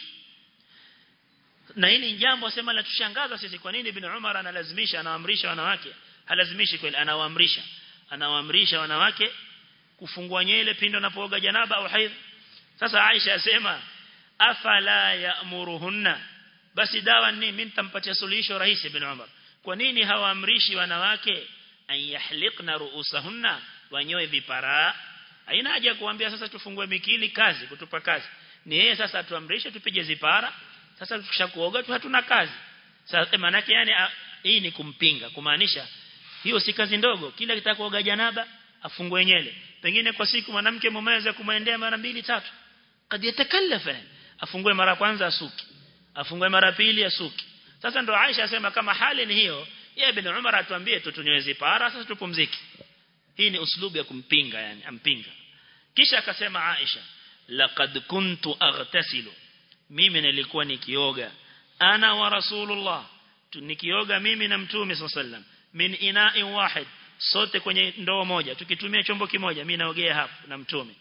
na hili ni jambo sema la tushangaza sisi kwa nini ibn Umar analazimisha anaamrisha wanawake halazimishi kweli anawaamrisha anawaamrisha wanawake kufungua nyele pindi wanapooga janaba au haidh sasa Aisha asema afala ya'muruhunna. Basi dawa ni mimi nitampatia suluhisho rais ibn Umar. Kwa nini hawaamrishi wanawake an yahliqna ru'usahunna wanyoe vipara? Haina haja kuambia sasa tufungue mikili kazi kutupa kazi. Ni yeye sasa tuamrishe tupige zipara. Sasa tukishakuoga tu hatuna kazi. Sasa maana yake yani hii ni kumpinga. Kumaanisha hiyo si kazi ndogo. Kila kitakuoga janaba afungue nyele. Pengine kwa siku mwanamke mumeweza kumwendea mara mbili tatu. Kad yatakallafa afungue mara kwanza asuki. Afungue mara pili asuki. Sasa ndo Aisha asema kama hali ni hiyo yeye ibn Umar atuambie tutunyweze zipara sasa tupumzike. Hii ni uslubu ya kumpinga yani ampinga. Kisha akasema Aisha laqad kuntu aghtasilu. Mimi nilikuwa nikioga. Ana wa rasulullah. Nikioga mimi na mtume sallam min ina'in wahid. Sote kwenye ndoo moja. Tukitumia chombo kimoja mimi naogea hapo na mtume.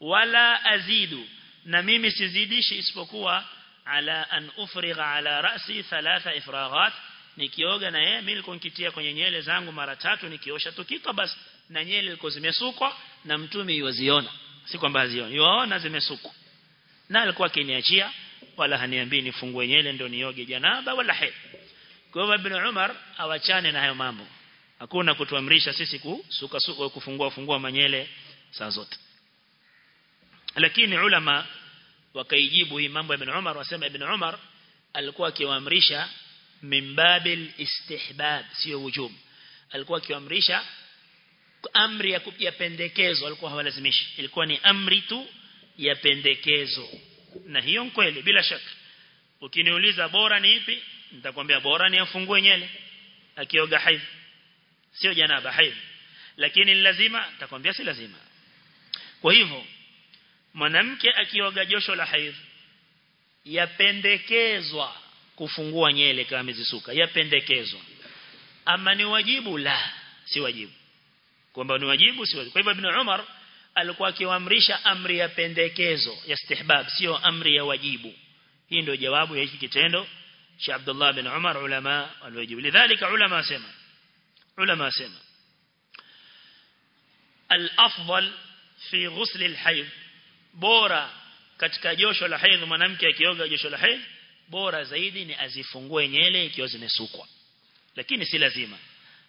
Wala azidu na mimi sizidishi isipokuwa ala an ufrigha ala ra'si thalatha ifraghat nikioga na yeye mimi nilikuwa nikitia kwenye nyele zangu mara tatu nikiosha tukika basi na nyele zilikuwa zimesukwa na mtume yuziona si kwamba hazioni yuaona zimesukwa. Na alikuwa akiniachia wala haniambii nifungue nyele ndio nioge janaba wala haid kwa hivyo ibn Umar awachane na hayo mambo. Hakuna kutuamrisha sisi kusuka suka kufungua fungua manyele saa zote lakini ulama wakaijibu hii mambo ya ibn Umar wasema ibn Umar alikuwa akiwaamrisha mimbabil istihbab sio wujub alikuwa akiwaamrisha amri ya, kupia pendekezo alikuwa hawalazimishi. Ilikuwa ni amri tu ya pendekezo. Na hiyo kweli bila shaka. Ukiniuliza bora ni ipi nitakwambia bora ni afungue nyele akioga haidh sio janaba haidh lakini ni lazima nitakwambia si lazima. Kwa hivyo mwanamke akioga josho la haidh yapendekezwa kufungua nyele kama amezisuka yapendekezwa. Ama ni wajibu? La si wajibu. Kwamba ni wajibu si wajibu. Kwa hivyo ibn Umar alikuwa akiwaamrisha amri ya pendekezo ya istihbab sio amri ya wajibu. Hii ndio jawabu ya hiki kitendo cha Abdullah bin Umar ulama waliojibu. Lidhalika ulama sema ulama sema al-afdal fi ghusl al-hayd bora katika josho la haidh mwanamke akioga josho la haidh bora zaidi ni azifungue nyele ikiwa zimesukwa. Lakini si lazima.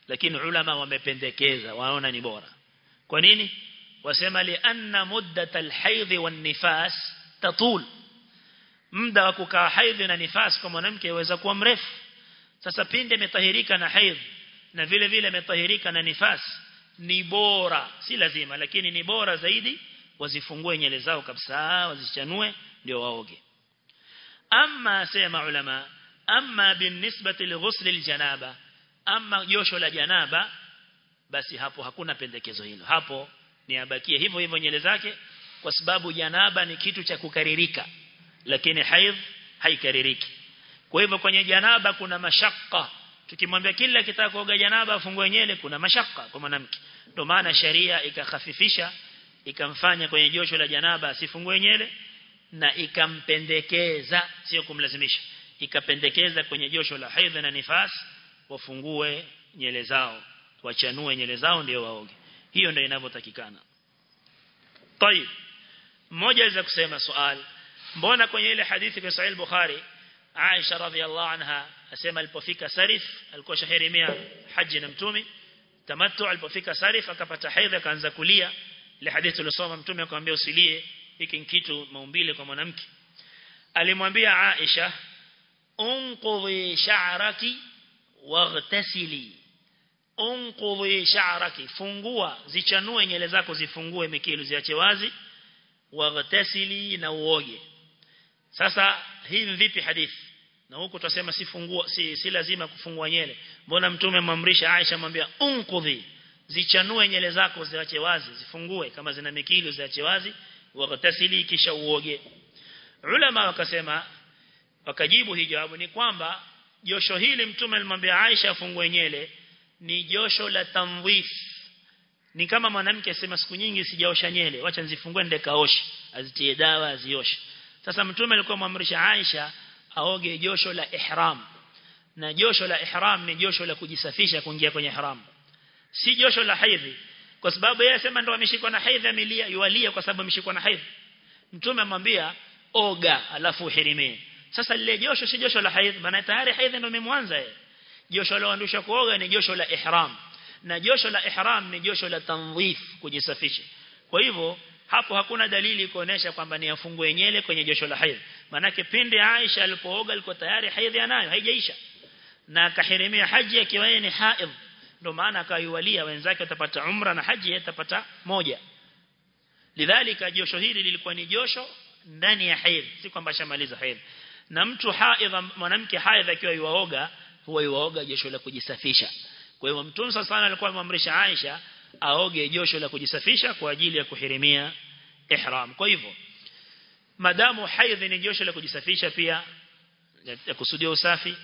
Lakini ulama wamependekeza waona ni bora. Kwa nini? Wasema li anna muddat alhaidh wan nifas tatul. Muda wa kukaa haidh na nifas kwa mwanamke yaweza kuwa mrefu. Sasa pinde imetahirika na haidh na vile vile imetahirika na nifas ni bora. Si lazima lakini ni bora zaidi wazifungue nyele zao kabisa wazichanue ndio waoge. Amma sema ulama amma binisbati lighusl aljanaba amma josho la janaba basi hapo hakuna pendekezo hilo. Hapo ni abakie hivyo hivyo nyele zake kwa sababu janaba ni kitu cha kukaririka lakini haidh haikaririki. Kwa hivyo kwenye janaba kuna mashaka tukimwambia kila kitaka kuoga janaba afungue nyele kuna mashaka kwa mwanamke. Ndio maana sharia ikakhafifisha ikamfanya kwenye josho la janaba asifungue nyele na ikampendekeza sio kumlazimisha ikapendekeza kwenye josho la haidh na nifas wafungue nyele zao wachanue nyele zao ndio waoge hiyo ndio inavyotakikana طيب mmoja aweza kusema swali mbona kwenye ile hadithi kwa sahih bukhari Aisha radhiallahu anha asema alipofika Sarif alikuwa shahirimia haji na mtume tamattu alipofika Sarif akapata haidha akaanza kulia ile hadithi tulisoma mtume akamwambia usilie hiki ni kitu maumbile kwa mwanamke. Alimwambia Aisha unqudhi sha'raki waghtasili. Unqudhi sha'raki fungua zichanue nywele zako zifungue mikilu ziache wazi waghtasili na uoge. Sasa hii vipi hadithi? Na huko tutasema si fungua si, si lazima kufungua nyele mbona mtume amamrisha Aisha mwambia unqudhi zichanue nyele zako ziache wazi zifungue. Kama zina mikilu ziache wazi waghtasili kisha uoge. Ulama wakasema wakajibu hii jawabu ni kwamba josho hili mtume alimwambia Aisha afungue nyele ni josho la tamwif ni kama mwanamke asema siku nyingi sijaosha nyele wacha nzifungue nende kaoshe. Azitie dawa azioshe. Sasa mtume alikuwa amwamrisha Aisha aoge josho la ihram. Na josho la ihram ni josho la kujisafisha kuingia kwenye ihram si josho la haidhi kwa sababu yeye asema ndo ameshikwa na haidhi amelia yualia kwa sababu ameshikwa na haidhi mtume amwambia oga alafu uhirimie sasa lile josho si josho la haidhi maana tayari haidhi ndo imemwanza yeye. Josho la kuoga ni josho la ihram. Na josho la ihram ni josho la tanzif kujisafisha. Kwa hivyo hapo hakuna dalili kuonesha kwamba ni afungue nyele kwenye josho la haidhi manake pindi Aisha alipooga alikuwa tayari haidhi anayo haijaisha. Na akahirimia haji akiwa yeye ni haidh ndio maana akaiwalia wenzake watapata umra na haji atapata moja. Lidhalika josho hili lilikuwa ni josho ndani ya haidh si kwamba shamaliza haidh. Na mtu haidh mwanamke haidh akiwa yuaoga huwa yuaoga josho la kujisafisha. Kwa hiyo mtume sana alikuwa amemwamrisha Aisha aoge josho la kujisafisha kwa ajili ya kuhirimia ihram. Kwa hivyo madamu haidh ni josho la kujisafisha pia ya kusudia usafi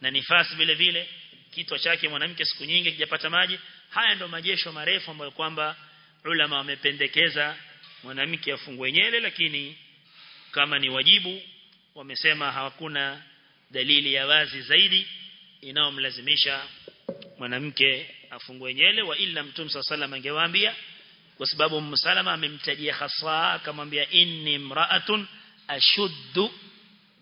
na nifasi vile vile kitwa chake mwanamke siku nyingi kijapata maji. Haya ndo majesho marefu ambayo kwamba ulama wamependekeza mwanamke afungwe nyele lakini kama ni wajibu wamesema hakuna dalili ya wazi zaidi inayomlazimisha mwanamke afungwe nyele wa illa mtume sallallahu angewaambia kwa sababu msalama amemtajia hasa akamwambia inni mraatun ashuddu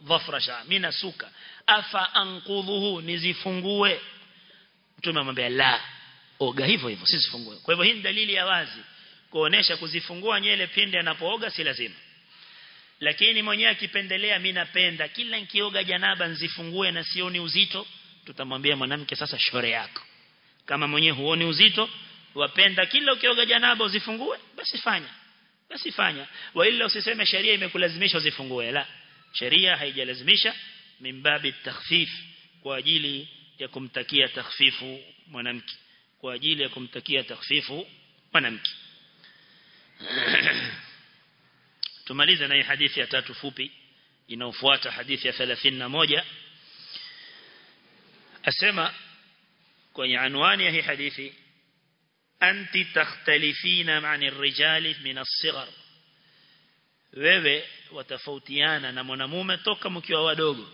dhafrasha mina suka afa anqudhuhu nizifungue mtume amwambia la oga hivyo hivyo sisifungue kwa hivyo hii ni dalili ya wazi kuonesha kuzifungua nyele pinde anapooga si lazima. Lakini mwenyewe akipendelea mimi napenda kila nikioga janaba nzifungue na sioni uzito tutamwambia mwanamke sasa shore yako. Kama mwenyewe huoni uzito wapenda kila ukioga janaba uzifungue basi fanya basi fanya. Wa ila usiseme sheria imekulazimisha uzifungue la sheria haijalazimisha. Mimbabi takhfif kwa ajili ya kumtakia takhfifu mwanamke kwa ajili ya kumtakia takhfifu mwanamke tumalize na hadithi ya tatu fupi inaofuata hadithi ya 31 asema kwenye anwani ya hii hadithi anti takhtalifina ma'ani rijali min as-sighar wewe watafautiana na mwanamume toka mkiwa wadogo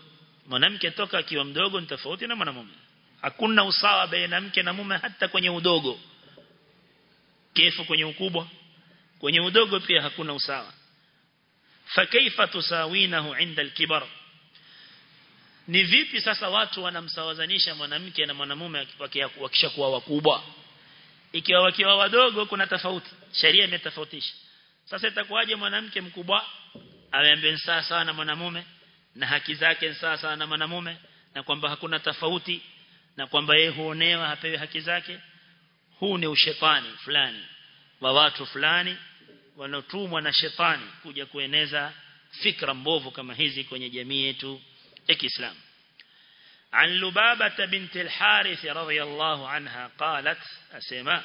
mwanamke toka akiwa mdogo ni tofauti na mwanamume. Hakuna usawa baina mke na mume hata kwenye udogo. Kefu kwenye ukubwa. Kwenye udogo pia hakuna usawa. Fakaifa tusawinahu inda al-kibar? Ni vipi sasa watu wanamsawazanisha mwanamke na mwanamume wakishakuwa wakubwa? Ikiwa wakiwa wadogo kuna tofauti. Sheria imetofautisha. Sasa itakuwaje mwanamke mkubwa aweambe sawa sawa na mwanamume na haki zake sawa sawa na mwanamume na kwamba hakuna tofauti na kwamba yeye huonewa hapewi haki zake huu ni ushetani fulani wa watu fulani wanotumwa na shetani kuja kueneza fikra mbovu kama hizi kwenye jamii yetu ya Kiislamu عن لبابة بنت الحارث رضي الله عنها قالت أسماء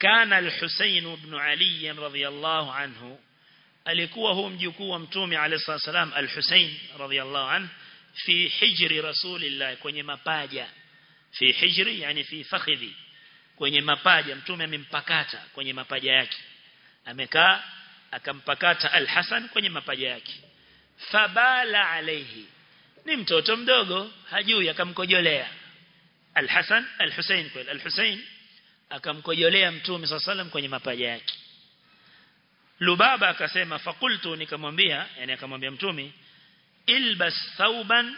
كان الحسين بن علي رضي الله عنه alikuwa huu mjukuu wa mtume alayhi salam al-Husayn radhiyallahu an fi hijri rasulillah kwenye mapaja. Fi hijri yani fi fakhidhi. Kwenye mapaja mtume amempakata kwenye mapaja yake. Amekaa akampakata al-Hasan kwenye mapaja yake. Fabala alayhi. Ni mtoto mdogo hajui akamkojolea. al-Hasan al-Husayn kweli. al-Husayn akamkojolea mtume sallam kwenye mapaja yake Lubaba akasema fakultu nikamwambia yani akamwambia mtume ilbas thauban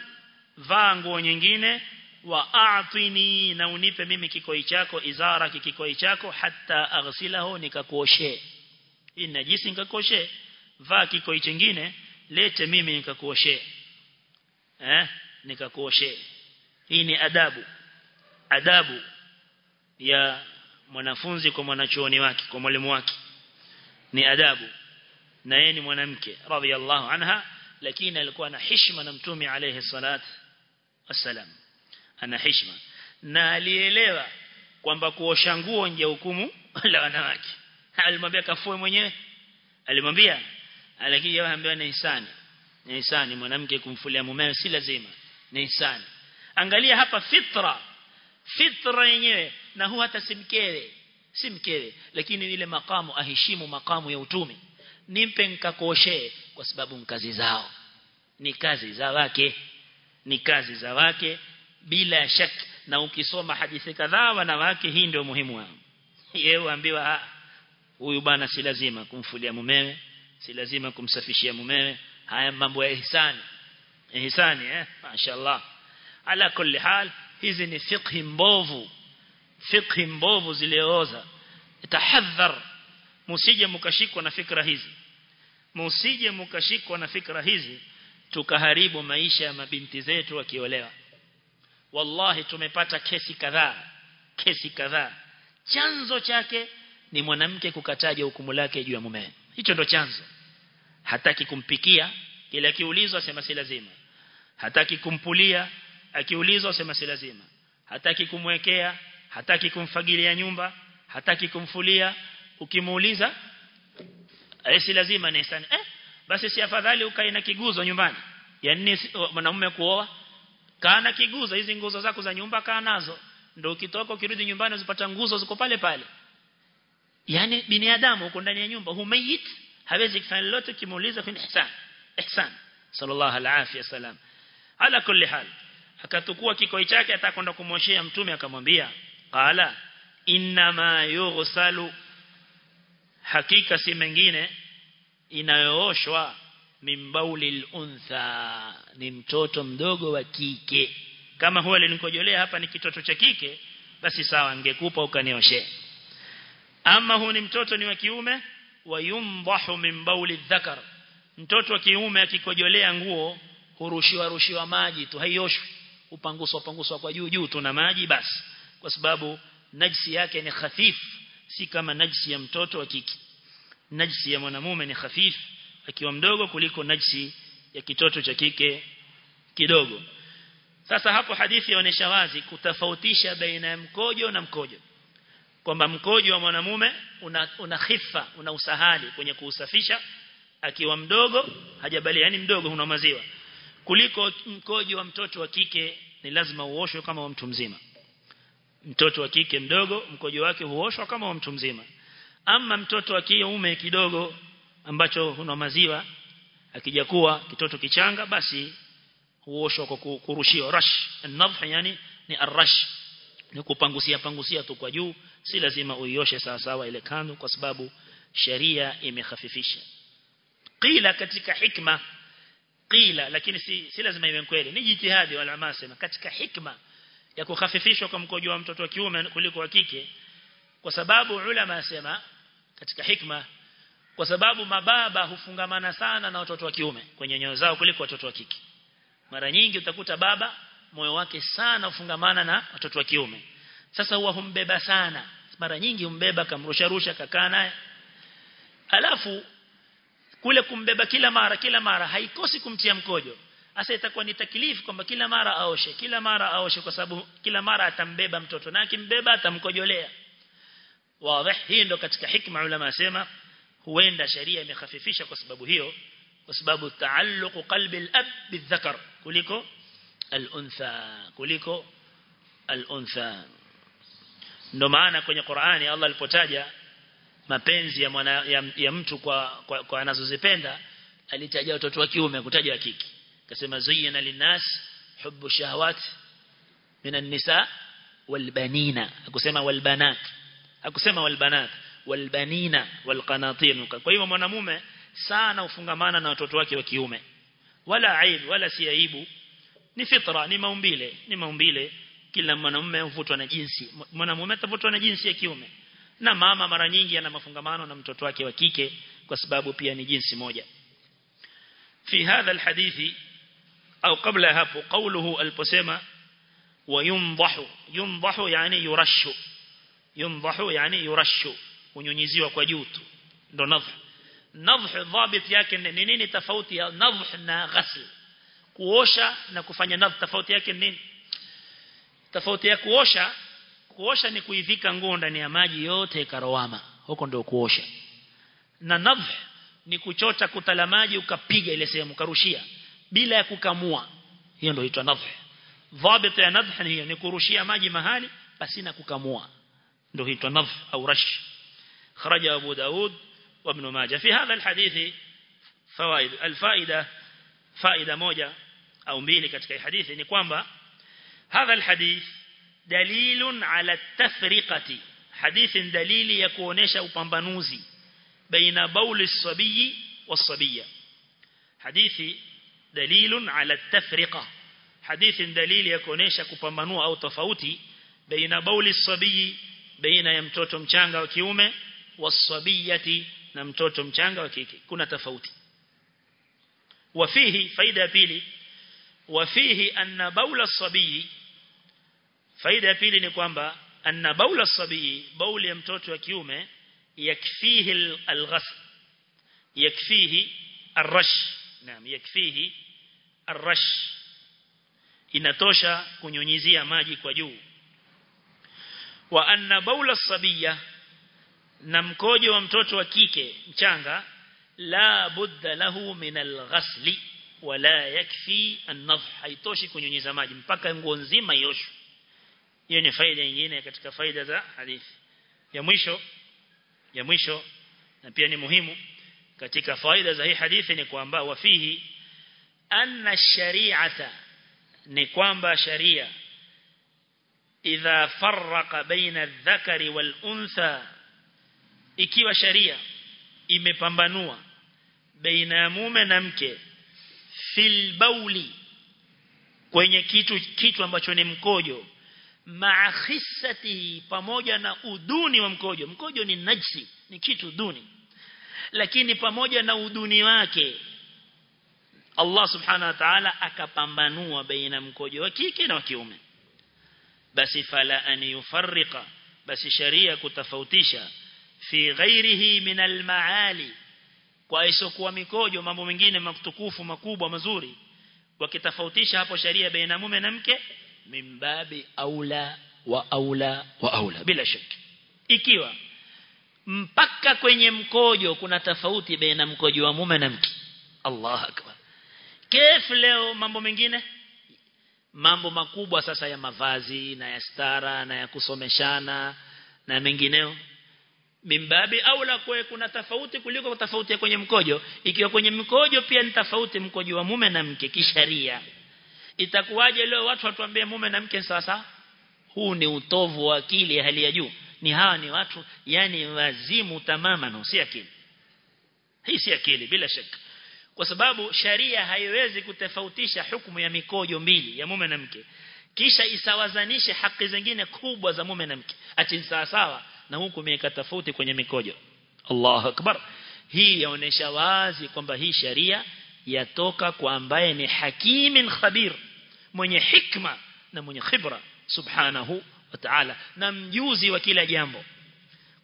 vaa nguo nyingine wa a'tini na unipe mimi kikoi chako izara kikoi chako hatta aghsilahu nikakuoshe hii najisi nikakuoshe vaa kikoi chingine lete mimi nikakuoshe eh nikakuoshe hii ni adabu. Adabu ya mwanafunzi kwa mwanachuoni wake kwa mwalimu wake ni adabu. Na yeye ni mwanamke radhiallahu anha lakini alikuwa na heshima na mtume alayhi salatu wassalam. Ana heshima. Na alielewa kwamba kuosha nguo nje hukumu la wanawake. Alimwambia kafue mwenyewe. Alimwambia lakini yeye ambaye ni hisani ni hisani mwanamke kumfulia mumewe si lazima. Ni hisani angalia hapa fitra. Fitra yenyewe na huwa hata simkewe si mkewe lakini ile makamu aheshimu makamu ya utume. Nimpe nikakoshee kwa sababu mkazi zao. Ni kazi za wake. Ni kazi za wake. Bila shak na ukisoma hadithi kadhaa wanawake hii ndio muhimu wao *laughs* yeye huambiwa huyu bana si lazima kumfulia mumewe si lazima kumsafishia mumewe. Haya mambo ya ihsani. Ihsani eh mashaallah ala kulli hal hizi ni fiqh mbovu fiqh mbovu zileoza tahadhar musije mkashikwa na fikra hizi. Musije mkashikwa na fikra hizi tukaharibu maisha ya mabinti zetu wakiolewa. Wallahi tumepata kesi kadhaa kesi kadhaa. Chanzo chake ni mwanamke kukataja hukumu lake juu ya mume hicho ndo chanzo. Hataki kumpikia kile akiulizwa sema si lazima. Hataki kumpulia akiulizwa sema si lazima. Hataki kumwekea hataki kumfagilia nyumba hataki kumfulia. Ukimuuliza si lazima ni sana. Eh basi si afadhali ukae na kiguzo nyumbani. Yani mwanamume kuoa. Kaa na kiguzo hizi nguzo zako za nyumba kaa nazo. Ndio ukitoka ukirudi nyumbani uzipata nguzo ziko pale pale. Yani binadamu uko ndani ya nyumba humayit hawezi kufanya lolote. Kimuuliza kwa ihsan? Ihsan. Sallallahu alaihi wasallam ala kulli hal akatukua kikoi chake atakwenda kumwoshea mtume akamwambia qala inma yughsalu. Hakika si mengine inayooshwa mimbaulil untha ni mtoto mdogo wa kike. Kama huwa alinikojolea hapa ni kitoto cha kike basi sawa ngekupa ukanioshe. Ama huu ni mtoto ni wa kiume wayumbahu mimbauli dhakar mtoto wa kiume akikojolea nguo hurushiwa rushiwa maji tu haioshwi. Upanguswa panguswa kwa juu juu tuna maji basi kwa sababu najsi yake ni khafif si kama najisi ya mtoto wa kike. Najisi ya mwanamume ni khafif akiwa mdogo kuliko najisi ya kitoto cha kike kidogo. Sasa hapo hadithi yaonesha wazi kutofautisha baina ya mkojo na mkojo. Kwamba mkojo wa mwanamume una, una khifa una usahali kwenye kuusafisha akiwa mdogo hajabali yani mdogo una maziwa. Kuliko mkojo wa mtoto wa kike ni lazima uoshwe kama wa mtu mzima mtoto wa kike mdogo mkojo wake huoshwa kama wa mtu mzima. Ama mtoto wa kiume kidogo ambacho huna maziwa akijakuwa kitoto kichanga basi huoshwa kwa kurushiwa. Rash an-nadh yani ni ar-rash. Ni kupangusia pangusia tu kwa juu si lazima uioshe sawa sawa ile kanu kwa sababu sharia imehafifisha. Qila katika hikma qila lakini si, si lazima iwe kweli. Ni jitihadi wala masema katika hikma ya kukhafifishwa kwa mkojo wa mtoto wa kiume kuliko wa kike kwa sababu ulama asema katika hikma kwa sababu mababa hufungamana sana na watoto wa kiume kwenye nyoyo zao kuliko watoto wa kike. Mara nyingi utakuta baba moyo wake sana ufungamana na watoto wa kiume. Sasa huwa humbeba sana. Mara nyingi humbeba kamrusha rusha kakaa naye. Alafu kule kumbeba kila mara kila mara haikosi kumtia mkojo sasa itakuwa ni taklifu kwamba kila mara aoshe kila mara aoshe kwa sababu kila mara atambeba mtoto. Na akimbeba atamkojolea. Wazi hii ndo katika hikma ulama asema huenda sharia imekhafifisha kwa sababu hiyo kwa sababu taalluq qalbi al-ab bidhakar kuliko al-untha kuliko al-untha. Ndo maana kwenye Qur'ani Allah alipotaja mapenzi ya, mwana, ya, ya mtu kwa, kwa, kwa anazozipenda alitaja watoto wa kiume kutaja wa kike akasema zayyana linnas hubbu shahawat minan nisa walbanina. Akusema walbanat. Akusema walbanat. Walbanina walqanatin kwa hivyo mwanamume sana ufungamana na watoto wake wa kiume. Wala aibu wala si aibu. Ni fitra ni maumbile ni maumbile. Kila mwanamume mvutwa na jinsi. Mwanamume atavutwa na jinsi ya kiume. Na mama mara nyingi ana mafungamano na mtoto wake wa kike kwa sababu pia ni jinsi moja. Fi hadha alhadithi au kabla hapo kauluhu aliposema wayumdahu yumdahu yani yurashu yumdahu yani yurashu kunyunyiziwa kwa juu tu ndo nadh nadh dhabit yake ni nini tofauti ya nadh na ghasl? Kuosha na kufanya nadh tofauti yake nini? Tofauti ya kuosha kuosha ni kuivika nguo ndani ya maji yote karowama huko ndio kuosha. Na nadh ni kuchota kutala maji ukapiga ile sehemu karushia bila ya kukamua hiyo ndio huitwa nadh dhabit ya nadh ni hiyo ni kurushia maji mahali pasina kukamua ndio huitwa nadh au rash kharaja abu daud wa ibn majah fi hadha alhadith fawaid alfaida faida moja au mbili katika hadithi ni kwamba hadha alhadith dalilun ala tafriqati hadithin dalili ya kuonesha upambanuzi baina bauli sabiyi wasabiya hadithi dalilun ala tafriqa hadithin dalili ya kuonesha kupambanua au tofauti baina bauli sabiyi baina ya mtoto mchanga wa kiume wasabiyati na mtoto mchanga wa kike kuna tofauti wafihi faida ya pili wafihi anna baula sabiyi faida ya pili ni kwamba anna baula sabii bauli ya mtoto wa kiume yakfihi alghasl yakfihi arrash naam yakfihi arrash. Inatosha kunyunyizia maji kwa juu. Wa anna baula sabiyya na mkojo wa mtoto wa kike mchanga la budda lahu min alghasli wala yakfi an-nadh. Haitoshi kunyunyiza maji mpaka nguo nzima ioshwe. Hiyo ni faida nyingine katika faida za hadithi. Ya mwisho ya mwisho na pia ni muhimu katika faida za hii hadithi ni kwamba wafihi anna shari'ata ni kwamba sharia idha farraqa baina adh-dhakari wal untha ikiwa sharia imepambanua baina ya mume na mke fil bauli kwenye kitu kitu ambacho ni mkojo ma'a khissatihi pamoja na uduni wa mkojo. Mkojo ni najsi ni kitu duni lakini pamoja na uduni wake Allah subhanahu wa ta'ala akapambanua baina mkojo wa kike na wa kiume. Basi fala an yufarriqa basi sharia kutofautisha fi ghairihi min almaali kwa isokuwa mikojo mambo mengine matukufu makubwa mazuri wakitofautisha hapo sharia baina mume na mke mimbabi aula wa aula wa aula bila shaka ikiwa mpaka kwenye mkojo kuna tofauti baina mkojo wa mume na mke. Allah akbar. Kef leo mambo mengine? Mambo makubwa sasa ya mavazi na ya stara na ya kusomeshana na mengineo. Mimbabi au la kwe kuna tofauti kuliko tofauti ya kwenye mkojo. Ikiwa kwenye mkojo pia ni tofauti mkojo wa mume na mke kisharia itakuwaje leo watu watuambie mume na mke sasa huu ni utovu wa akili hali ya juu ni hawa ni watu yani wazimu tamama na si akili. Hii si akili bila shaka. Kwa sababu sharia haiwezi kutofautisha hukumu ya mikojo mbili ya mume na mke. Kisha isawazanishe haki zingine kubwa za mume na mke. Ati sawa sawa na huku imeweka tofauti kwenye mikojo. Allahu akbar. Hii yaonesha wazi kwamba hii sharia yatoka kwa ambaye ni hakimin khabir mwenye hikma na mwenye khibra. Subhanahu wa ta'ala na mjuzi wa kila jambo.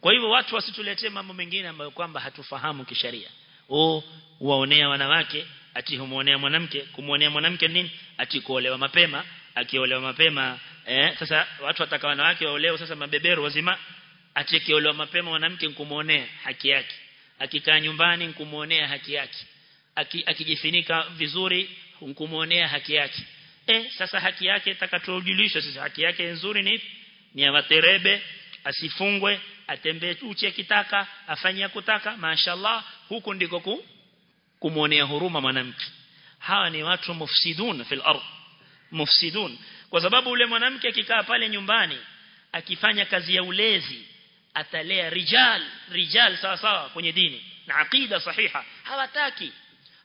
Kwa hivyo watu wasituletee mambo mengine ambayo kwamba hatufahamu kisheria. Oh waonea wanawake ati humuonea mwanamke kumuonea mwanamke nini? Ati kuolewa mapema akiolewa mapema eh sasa watu wataka wanawake waolewe sasa mabeberu wazima ati akiolewa mapema mwanamke nkumuonea haki yake. Akikaa nyumbani nkumuonea haki yake. Aki, akijifinika vizuri nkumuonea haki yake eh sasa haki yake takatujulisha sisi haki yake nzuri ni ni awaterebe asifungwe atembee uche kitaka afanye kutaka mashallah huku ndiko ku, kumuonea huruma mwanamke. Hawa ni watu mufsidun fil ard. Mufsidun. Kwa sababu ule mwanamke akikaa pale nyumbani akifanya kazi ya ulezi atalea rijal. Rijal sawa sawa kwenye dini. Na aqida sahiha. Hawataki.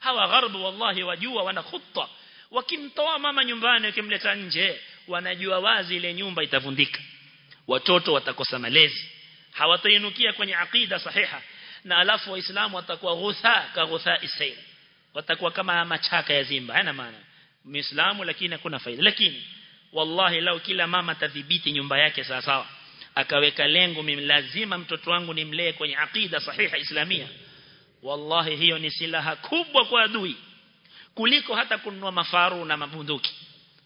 Hawa gharbu wallahi wajua wana khutta wakimtoa mama nyumbani wakimleta nje wanajua wazi ile nyumba itavundika. Watoto watakosa malezi hawatainukia kwenye aqida sahiha na alafu waislamu watakuwa ghutha ka ghutha isail watakuwa kama machaka ya zimba haina maana. Muislamu lakini hakuna faida. Lakini wallahi lao kila mama tadhibiti nyumba yake sawa sawa akaweka lengo mimi lazima mtoto wangu nimlee kwenye aqida sahiha islamia. Wallahi hiyo ni silaha kubwa kwa adui kuliko hata kununua mafaru na mabunduki.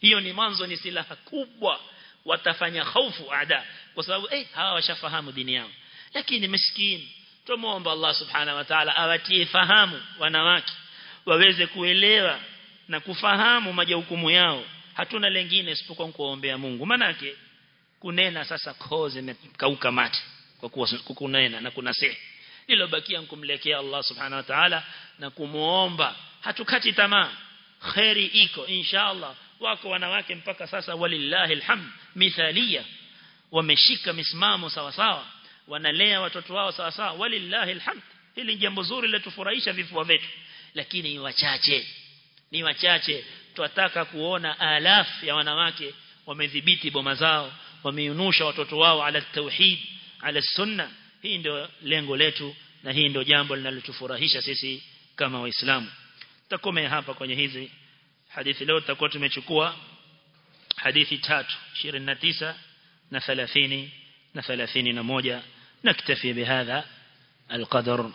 Hiyo ni mwanzo ni silaha kubwa. Watafanya hofu ada kwa sababu eh hawa washafahamu dini yao. Lakini maskini tumuomba Allah subhanahu wa ta'ala awatie fahamu wanawake waweze kuelewa na kufahamu majukumu yao. Hatuna lengine isipokuwa kuombea Mungu. Manake kunena sasa koo zimekauka mate kwa kuwa kunena na kunasihi. Lilobakia kumlekea Allah subhanahu wa ta'ala na kumuomba hatukati tamaa. Khairi iko inshallah. Wako wanawake mpaka sasa walillahi alhamd mithalia. Wameshika misimamo sawa sawa. Wanalea watoto wao sawa sawa. Walillahi alhamd. Hili jambo zuri letufurahisha vifua vyetu. Lakini ni wachache. Ni wachache. Tunataka kuona alaf ya wanawake. Wamedhibiti boma zao. Wameunusha watoto wao ala tauhid ala sunna. Hii ndio lengo letu na hii ndio jambo linalotufurahisha sisi kama waislamu takomea hapa kwenye hizi hadithi leo tutakuwa tumechukua hadithi tatu 29 na 30 na 31 نكتفي بهذا القدر